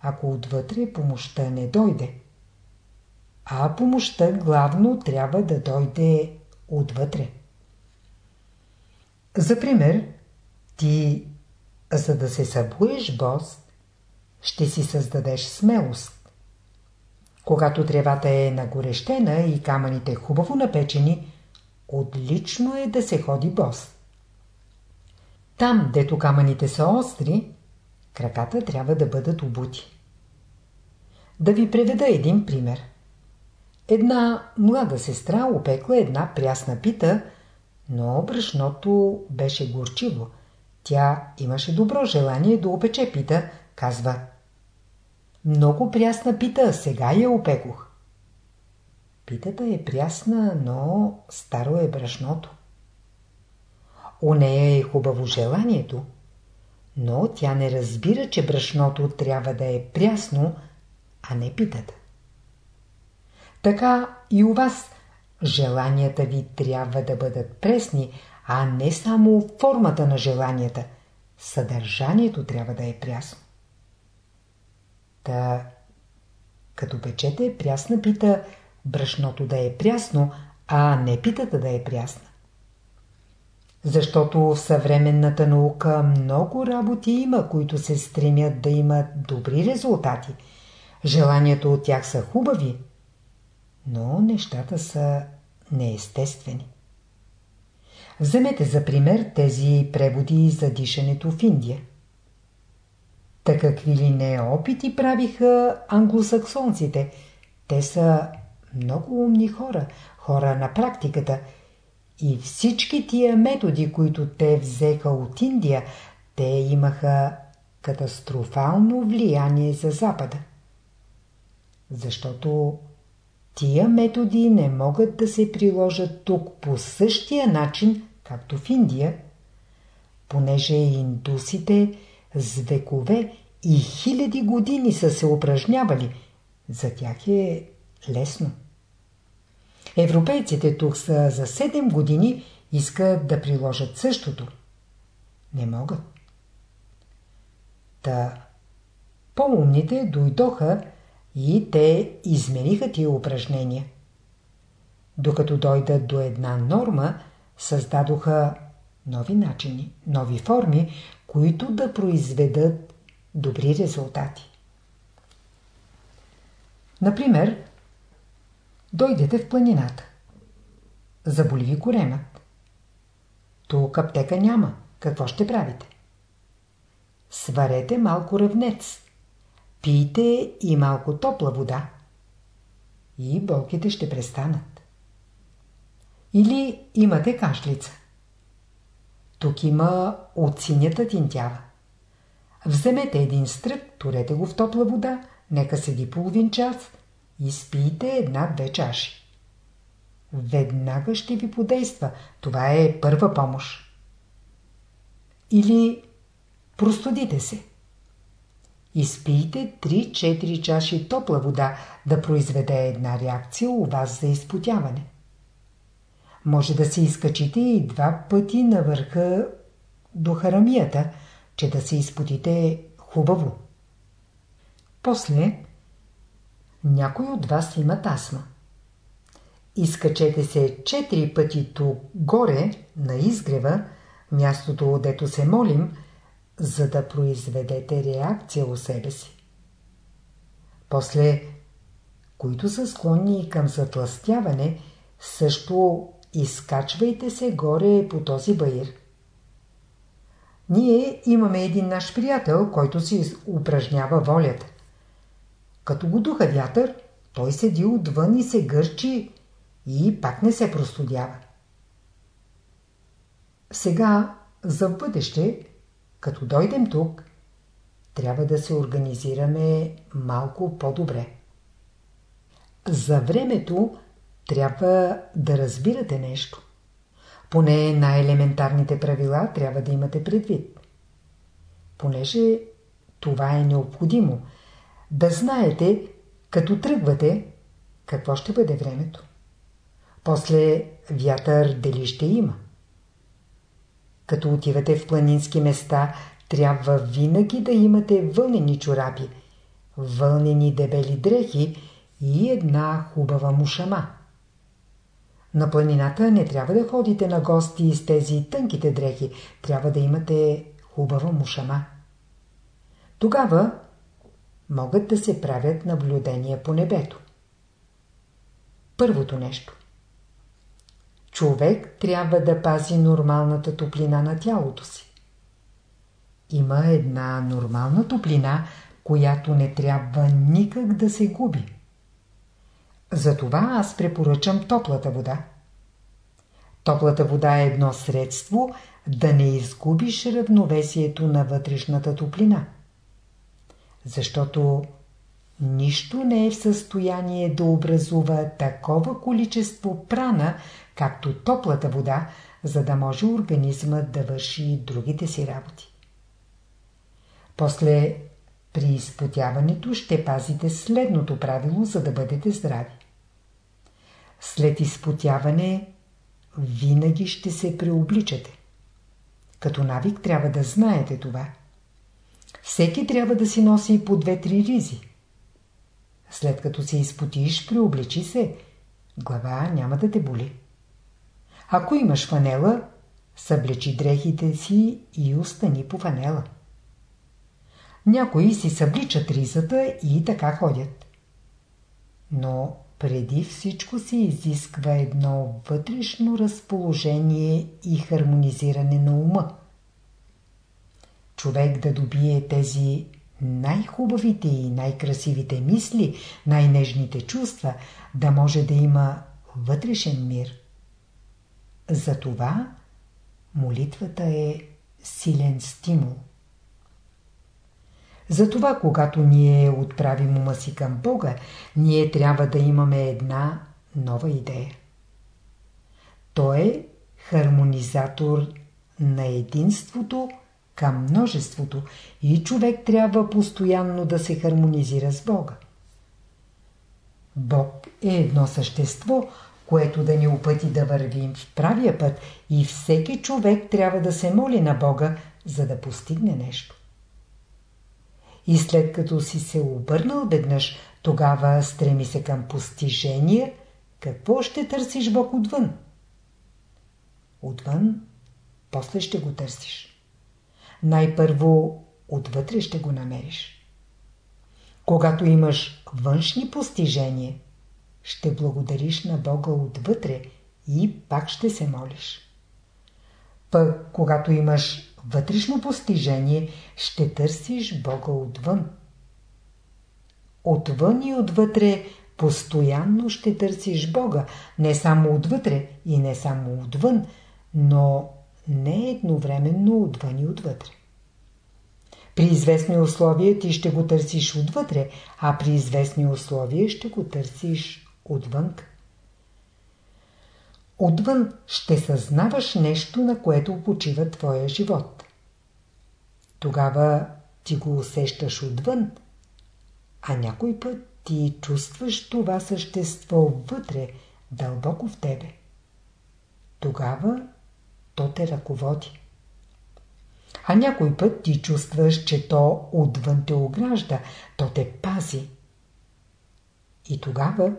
ако отвътре помощта не дойде. А помощта главно трябва да дойде отвътре. За пример, ти, за да се събуеш бос, ще си създадеш смелост. Когато тревата е нагорещена и камъните хубаво напечени, отлично е да се ходи бос. Там, дето камъните са остри, краката трябва да бъдат обути. Да ви преведа един пример. Една млада сестра опекла една прясна пита, но брашното беше горчиво. Тя имаше добро желание да опече пита, казва. Много прясна пита, сега я опекох. Питата е прясна, но старо е брашното. У нея е хубаво желанието, но тя не разбира, че брашното трябва да е прясно, а не питата. Така и у вас желанията ви трябва да бъдат пресни, а не само формата на желанията. Съдържанието трябва да е прясно. Та, като печете прясна пита, брашното да е прясно, а не питата да е прясна. Защото в съвременната наука много работи има, които се стремят да имат добри резултати. Желанието от тях са хубави, но нещата са неестествени. Вземете за пример тези преводи за дишането в Индия. Та какви ли не опити правиха англосаксонците. Те са много умни хора, хора на практиката. И всички тия методи, които те взеха от Индия, те имаха катастрофално влияние за Запада. Защото тия методи не могат да се приложат тук по същия начин, както в Индия, понеже индусите с векове и хиляди години са се упражнявали. За тях е лесно. Европейците тук са за 7 години искат да приложат същото. Не могат. Та по-умните дойдоха и те измениха тия упражнения. Докато дойдат до една норма, създадоха нови начини, нови форми, които да произведат добри резултати. Например, дойдете в планината. Заболи ви коремът. Тук аптека няма. Какво ще правите? Сварете малко равнец. Пийте и малко топла вода. И болките ще престанат. Или имате кашлица. Тук има от синята тинтява. Вземете един стрък, турете го в топла вода, нека седи половин час и спийте една-две чаши. Веднага ще ви подейства. Това е първа помощ. Или простудите се. Изпийте 3-4 чаши топла вода да произведе една реакция у вас за изпотяване. Може да се изкачите и два пъти на върха до харамията, че да се изпотите хубаво. После някой от вас имат астма. Изкачете се четири пъти тук горе на изгрева, мястото, дето се молим, за да произведете реакция у себе си. После, които са склонни към затластяване, също изкачвайте се горе по този баир. Ние имаме един наш приятел, който си упражнява волята. Като го духа вятър, той седи отвън и се гърчи и пак не се простудява. Сега, за бъдеще, като дойдем тук, трябва да се организираме малко по-добре. За времето трябва да разбирате нещо. Поне най-елементарните правила трябва да имате предвид. Понеже това е необходимо. Да знаете, като тръгвате, какво ще бъде времето. После вятър дали ще има. Като отивате в планински места, трябва винаги да имате вълнени чорапи, вълнени дебели дрехи и една хубава мушама. На планината не трябва да ходите на гости с тези тънките дрехи, трябва да имате хубава мушама. Тогава могат да се правят наблюдения по небето. Първото нещо. Човек трябва да пази нормалната топлина на тялото си. Има една нормална топлина, която не трябва никак да се губи. Затова аз препоръчам топлата вода. Топлата вода е едно средство да не изгубиш равновесието на вътрешната топлина. Защото нищо не е в състояние да образува такова количество прана, както топлата вода, за да може организмът да върши другите си работи. После при изпотяването ще пазите следното правило, за да бъдете здрави. След изпотяване винаги ще се преобличате. Като навик трябва да знаете това. Всеки трябва да си носи по две-три ризи. След като се изпотиш, преобличи се. Глава няма да те боли. Ако имаш фанела, съблечи дрехите си и остани по фанела. Някои си събличат ризата и така ходят. Но преди всичко се изисква едно вътрешно разположение и хармонизиране на ума. Човек да добие тези най-хубавите и най-красивите мисли, най-нежните чувства, да може да има вътрешен мир. Затова молитвата е силен стимул. Затова, когато ние отправим ума си към Бога, ние трябва да имаме една нова идея. Той е хармонизатор на единството към множеството и човек трябва постоянно да се хармонизира с Бога. Бог е едно същество, което да ни опъти да вървим в правия път и всеки човек трябва да се моли на Бога, за да постигне нещо. И след като си се обърнал веднъж, тогава стреми се към постижение, какво ще търсиш Бог отвън? Отвън, после ще го търсиш. Най-първо отвътре ще го намериш. Когато имаш външни постижения, ще благодариш на Бога отвътре и пак ще се молиш. Пък, когато имаш вътрешно постижение, ще търсиш Бога отвън. Отвън и отвътре постоянно ще търсиш Бога, не само отвътре и не само отвън, но не едновременно отвън и отвътре. При известни условия ти ще го търсиш отвътре, а при известни условия ще го търсиш отвън. Отвън ще съзнаваш нещо, на което почива твоя живот. Тогава ти го усещаш отвън, а някой път ти чувстваш това същество вътре, дълбоко в тебе. Тогава то те ръководи. А някой път ти чувстваш, че то отвън те огражда, то те пази. И тогава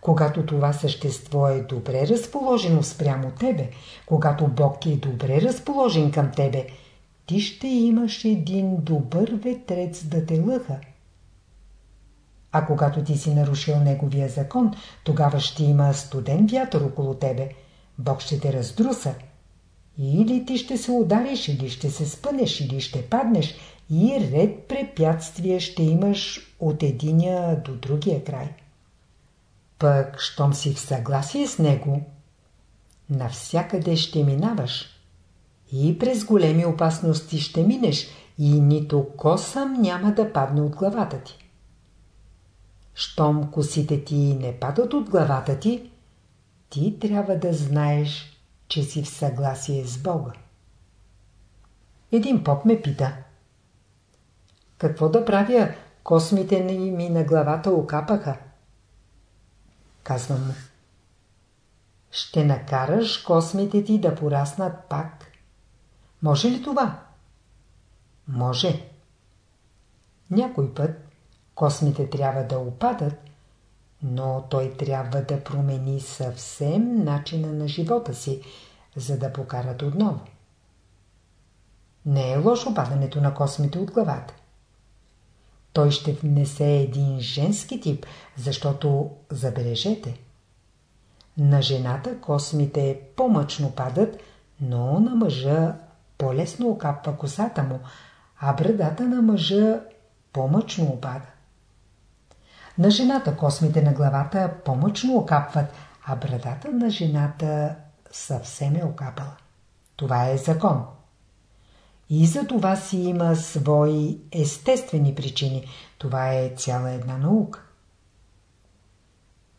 когато това същество е добре разположено спрямо тебе, когато Бог е добре разположен към тебе, ти ще имаш един добър ветрец да те лъха. А когато ти си нарушил неговия закон, тогава ще има студен вятър около тебе. Бог ще те раздруса. Или ти ще се удариш, или ще се спънеш, или ще паднеш, и ред препятствия ще имаш от единия до другия край. Пък, щом си в съгласие с него, навсякъде ще минаваш. И през големи опасности ще минеш и нито косъм няма да падне от главата ти. Щом косите ти не падат от главата ти, ти трябва да знаеш, че си в съгласие с Бога. Един поп ме пита. Какво да правя? Космите ми на главата окапаха. Казвам му. Ще накараш космите ти да пораснат пак. Може ли това? Може. Някой път космите трябва да опадат, но той трябва да промени съвсем начина на живота си, за да покарат отново. Не е лошо падането на космите от главата той ще внесе един женски тип, защото, забележете, на жената космите по-мъчно падат, но на мъжа по-лесно окапва косата му, а брадата на мъжа по-мъчно опада. На жената космите на главата по-мъчно окапват, а брадата на жената съвсем е окапала. Това е закон. И за това си има свои естествени причини. Това е цяла една наука.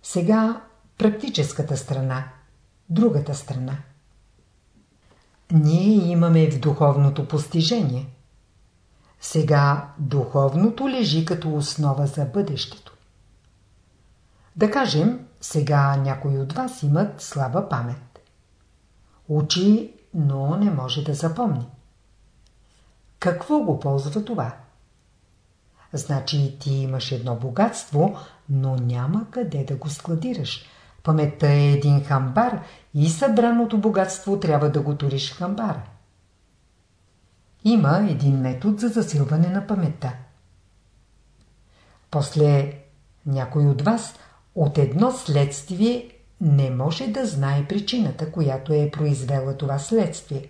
Сега практическата страна. Другата страна. Ние имаме в духовното постижение. Сега духовното лежи като основа за бъдещето. Да кажем, сега някои от вас имат слаба памет. Учи, но не може да запомни. Какво го ползва това? Значи ти имаш едно богатство, но няма къде да го складираш. Паметта е един хамбар и събраното богатство трябва да го туриш в хамбара. Има един метод за засилване на паметта. После някой от вас от едно следствие не може да знае причината, която е произвела това следствие.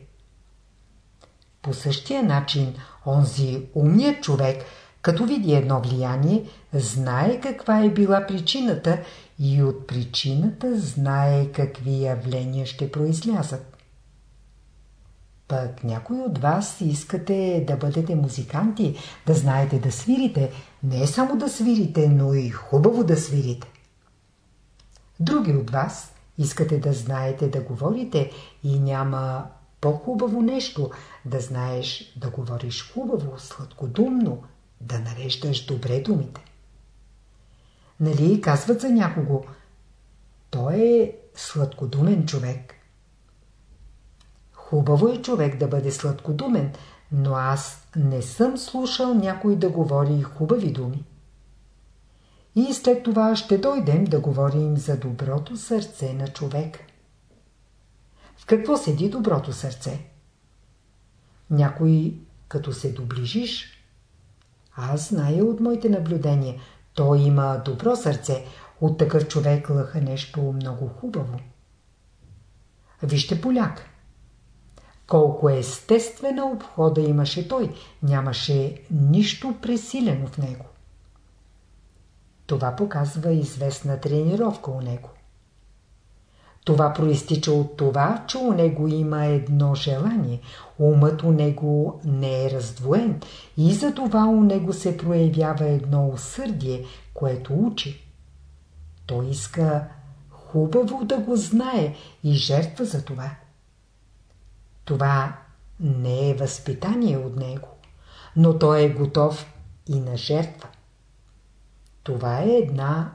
По същия начин, онзи умният човек, като види едно влияние, знае каква е била причината и от причината знае какви явления ще произлязат. Пък някой от вас искате да бъдете музиканти, да знаете да свирите, не само да свирите, но и хубаво да свирите. Други от вас искате да знаете да говорите и няма по-хубаво нещо, да знаеш да говориш хубаво, сладкодумно, да нареждаш добре думите. Нали казват за някого, той е сладкодумен човек. Хубаво е човек да бъде сладкодумен, но аз не съм слушал някой да говори хубави думи. И след това ще дойдем да говорим за доброто сърце на човек. Какво седи доброто сърце? Някой, като се доближиш, аз зная от моите наблюдения, той има добро сърце, от такъв човек лъха нещо много хубаво. Вижте поляк. Колко естествена обхода имаше той, нямаше нищо пресилено в него. Това показва известна тренировка у него. Това проистича от това, че у него има едно желание, умът у него не е раздвоен и за това у него се проявява едно усърдие, което учи. Той иска хубаво да го знае и жертва за това. Това не е възпитание от него, но той е готов и на жертва. Това е една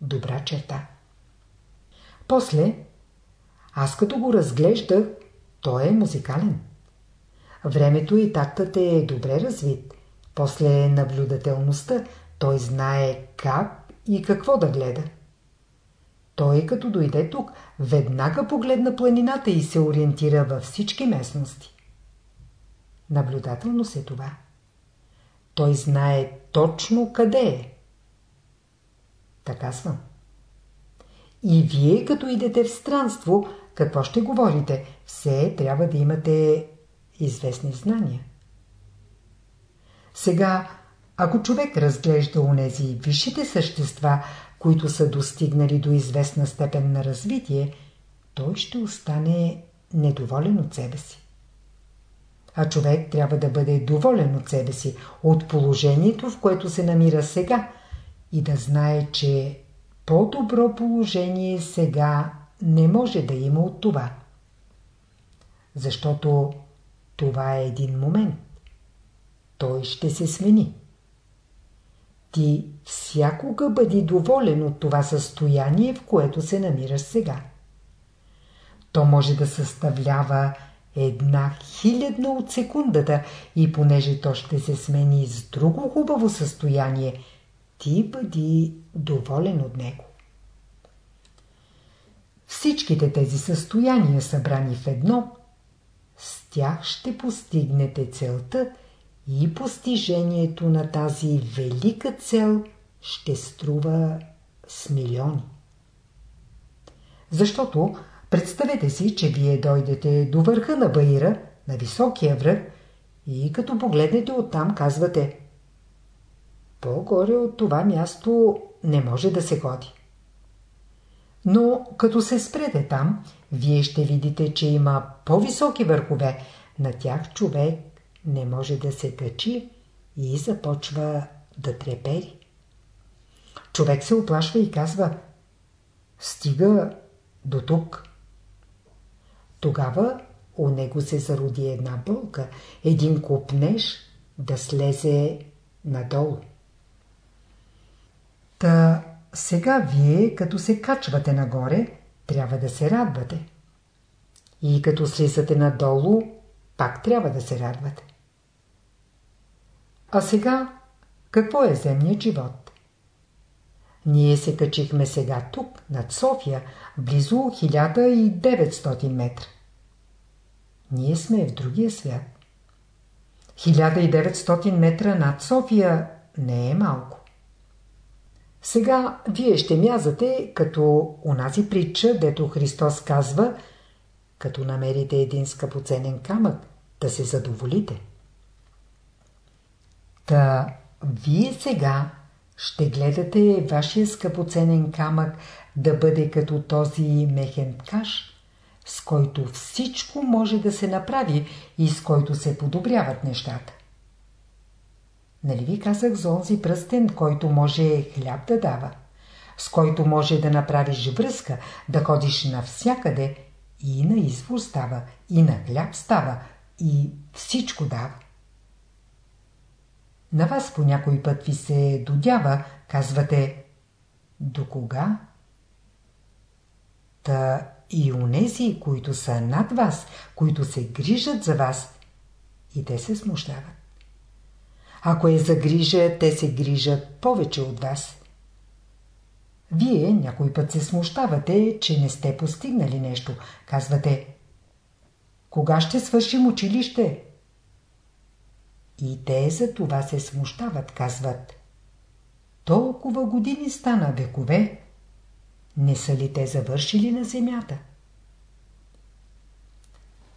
добра черта. После, аз като го разглеждах, той е музикален. Времето и тактът е добре развит. После наблюдателността, той знае как и какво да гледа. Той като дойде тук, веднага погледна планината и се ориентира във всички местности. Наблюдателно се това. Той знае точно къде е. Така съм. И вие, като идете в странство, какво ще говорите? Все трябва да имате известни знания. Сега, ако човек разглежда унези висшите същества, които са достигнали до известна степен на развитие, той ще остане недоволен от себе си. А човек трябва да бъде доволен от себе си, от положението, в което се намира сега и да знае, че по-добро положение сега не може да има от това. Защото това е един момент. Той ще се смени. Ти всякога бъди доволен от това състояние, в което се намираш сега. То може да съставлява една хилядна от секундата и понеже то ще се смени с друго хубаво състояние, ти бъди доволен от него. Всичките тези състояния събрани в едно, с тях ще постигнете целта и постижението на тази велика цел ще струва с милиони. Защото представете си, че вие дойдете до върха на Баира, на високия връх и като погледнете оттам казвате по-горе от това място не може да се ходи. Но като се спрете там, вие ще видите, че има по-високи върхове. На тях човек не може да се качи и започва да трепери. Човек се оплашва и казва Стига до тук. Тогава у него се зароди една болка, един купнеж да слезе надолу. Та сега вие, като се качвате нагоре, трябва да се радвате. И като слизате надолу, пак трябва да се радвате. А сега, какво е земният живот? Ние се качихме сега тук, над София, близо 1900 метра. Ние сме в другия свят. 1900 метра над София не е малко. Сега вие ще мязате като онази притча, дето Христос казва, като намерите един скъпоценен камък, да се задоволите. Та вие сега ще гледате вашия скъпоценен камък да бъде като този мехен каш, с който всичко може да се направи и с който се подобряват нещата. Нали ви казах за онзи пръстен, който може хляб да дава, с който може да направиш връзка, да ходиш навсякъде и на извор става, и на хляб става, и всичко дава. На вас по някой път ви се додява, казвате до кога? Та и унези, които са над вас, които се грижат за вас, и те се смущават. Ако е за грижа, те се грижат повече от вас. Вие някой път се смущавате, че не сте постигнали нещо. Казвате, кога ще свършим училище? И те за това се смущават, казват. Толкова години стана векове, не са ли те завършили на земята?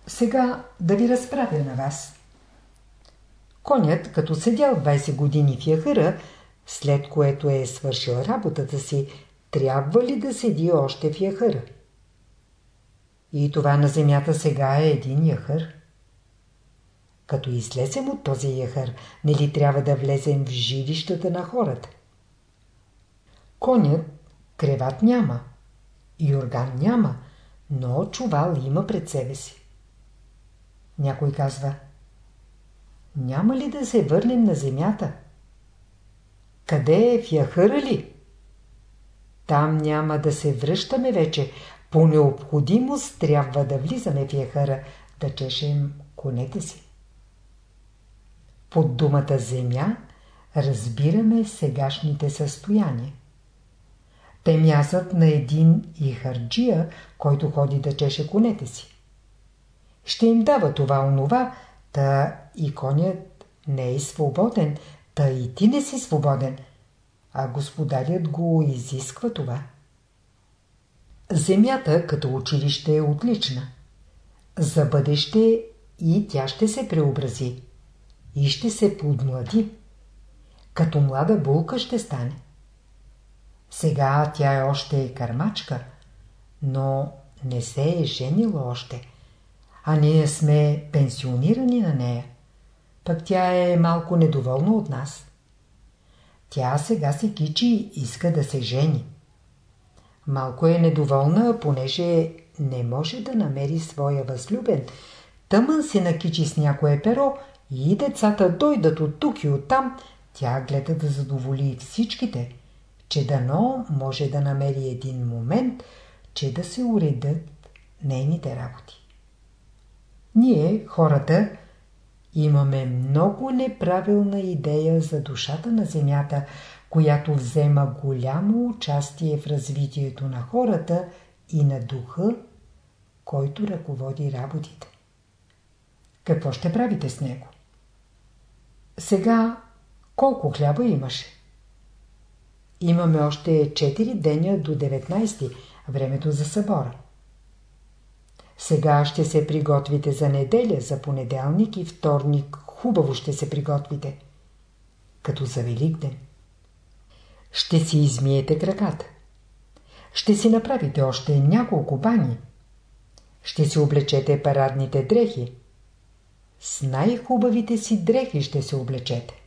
Сега да ви разправя на вас. Конят, като седял 20 години в яхъра, след което е свършил работата си, трябва ли да седи още в яхъра? И това на земята сега е един яхър. Като излезем от този яхър, не ли трябва да влезем в жилищата на хората? Конят креват няма, и орган няма, но чувал има пред себе си. Някой казва, няма ли да се върнем на земята? Къде е в яхъра ли? Там няма да се връщаме вече. По необходимост трябва да влизаме в яхъра, да чешем конете си. Под думата земя разбираме сегашните състояния. Те мясат на един ихарджия, който ходи да чеше конете си. Ще им дава това онова, та и конят не е свободен, та и ти не си свободен, а господарят го изисква това. Земята като училище е отлична. За бъдеще и тя ще се преобрази и ще се подмлади. Като млада булка ще стане. Сега тя е още кърмачка, но не се е женила още, а ние сме пенсионирани на нея. Пък тя е малко недоволна от нас. Тя сега се кичи и иска да се жени. Малко е недоволна, понеже не може да намери своя възлюбен. Тъмън се накичи с някое перо и децата дойдат от тук и от там. Тя гледа да задоволи всичките, че дано може да намери един момент, че да се уредят нейните работи. Ние, хората, имаме много неправилна идея за душата на Земята, която взема голямо участие в развитието на хората и на духа, който ръководи работите. Какво ще правите с него? Сега колко хляба имаше? Имаме още 4 деня до 19, времето за събора. Сега ще се приготвите за неделя, за понеделник и вторник. Хубаво ще се приготвите. Като за Великден. Ще си измиете краката. Ще си направите още няколко бани. Ще си облечете парадните дрехи. С най-хубавите си дрехи ще се облечете.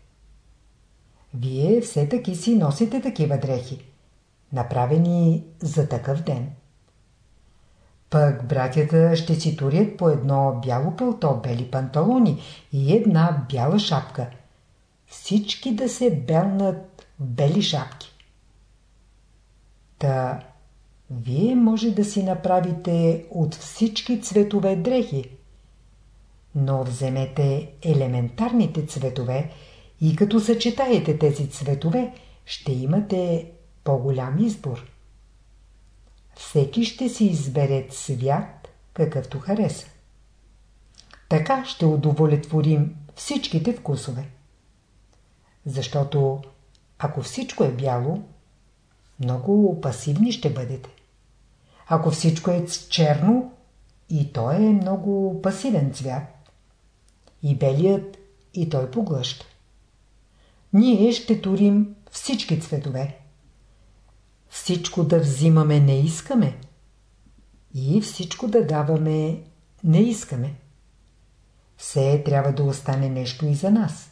Вие все таки си носите такива дрехи, направени за такъв ден. Пък братята ще си турят по едно бяло пълто, бели панталони и една бяла шапка. Всички да се белнат бели шапки. Та, вие може да си направите от всички цветове дрехи, но вземете елементарните цветове и като съчетаете тези цветове, ще имате по-голям избор. Всеки ще си избере цвят, какъвто хареса. Така ще удовлетворим всичките вкусове. Защото ако всичко е бяло, много пасивни ще бъдете. Ако всичко е черно, и то е много пасивен цвят. И белият, и той поглъща. Ние ще турим всички цветове. Всичко да взимаме не искаме. И всичко да даваме не искаме. Все трябва да остане нещо и за нас.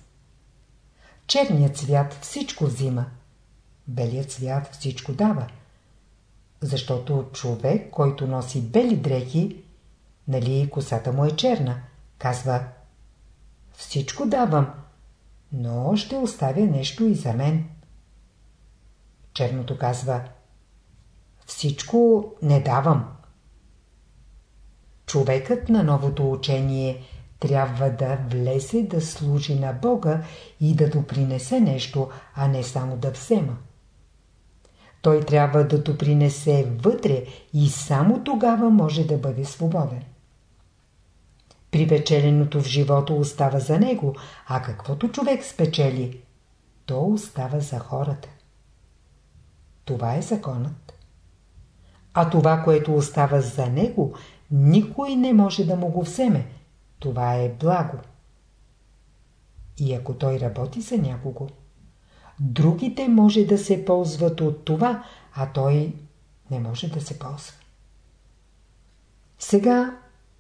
Черният цвят всичко взима. Белият цвят всичко дава. Защото човек, който носи бели дрехи, нали косата му е черна, казва Всичко давам, но ще оставя нещо и за мен. Черното казва Всичко не давам. Човекът на новото учение трябва да влезе да служи на Бога и да допринесе нещо, а не само да взема. Той трябва да допринесе вътре и само тогава може да бъде свободен. Припечеленото в живота остава за него, а каквото човек спечели, то остава за хората. Това е законът. А това, което остава за него, никой не може да му го вземе. Това е благо. И ако той работи за някого, другите може да се ползват от това, а той не може да се ползва. Сега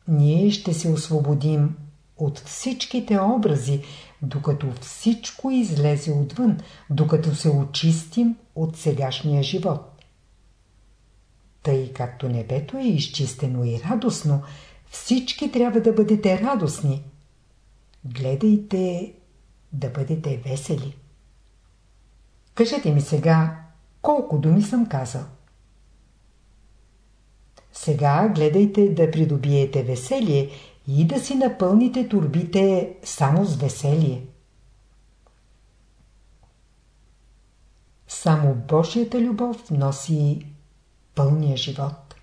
ние ще се освободим от всичките образи, докато всичко излезе отвън, докато се очистим от сегашния живот. Тъй както небето е изчистено и радостно, всички трябва да бъдете радостни. Гледайте да бъдете весели. Кажете ми сега, колко думи съм казал. Сега гледайте да придобиете веселие и да си напълните турбите само с веселие. Само Божията любов носи пълния живот.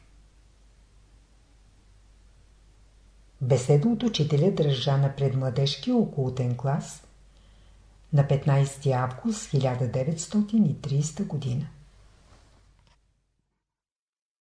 Беседа от учителя държана пред младежки окултен клас на 15 август 1930 година.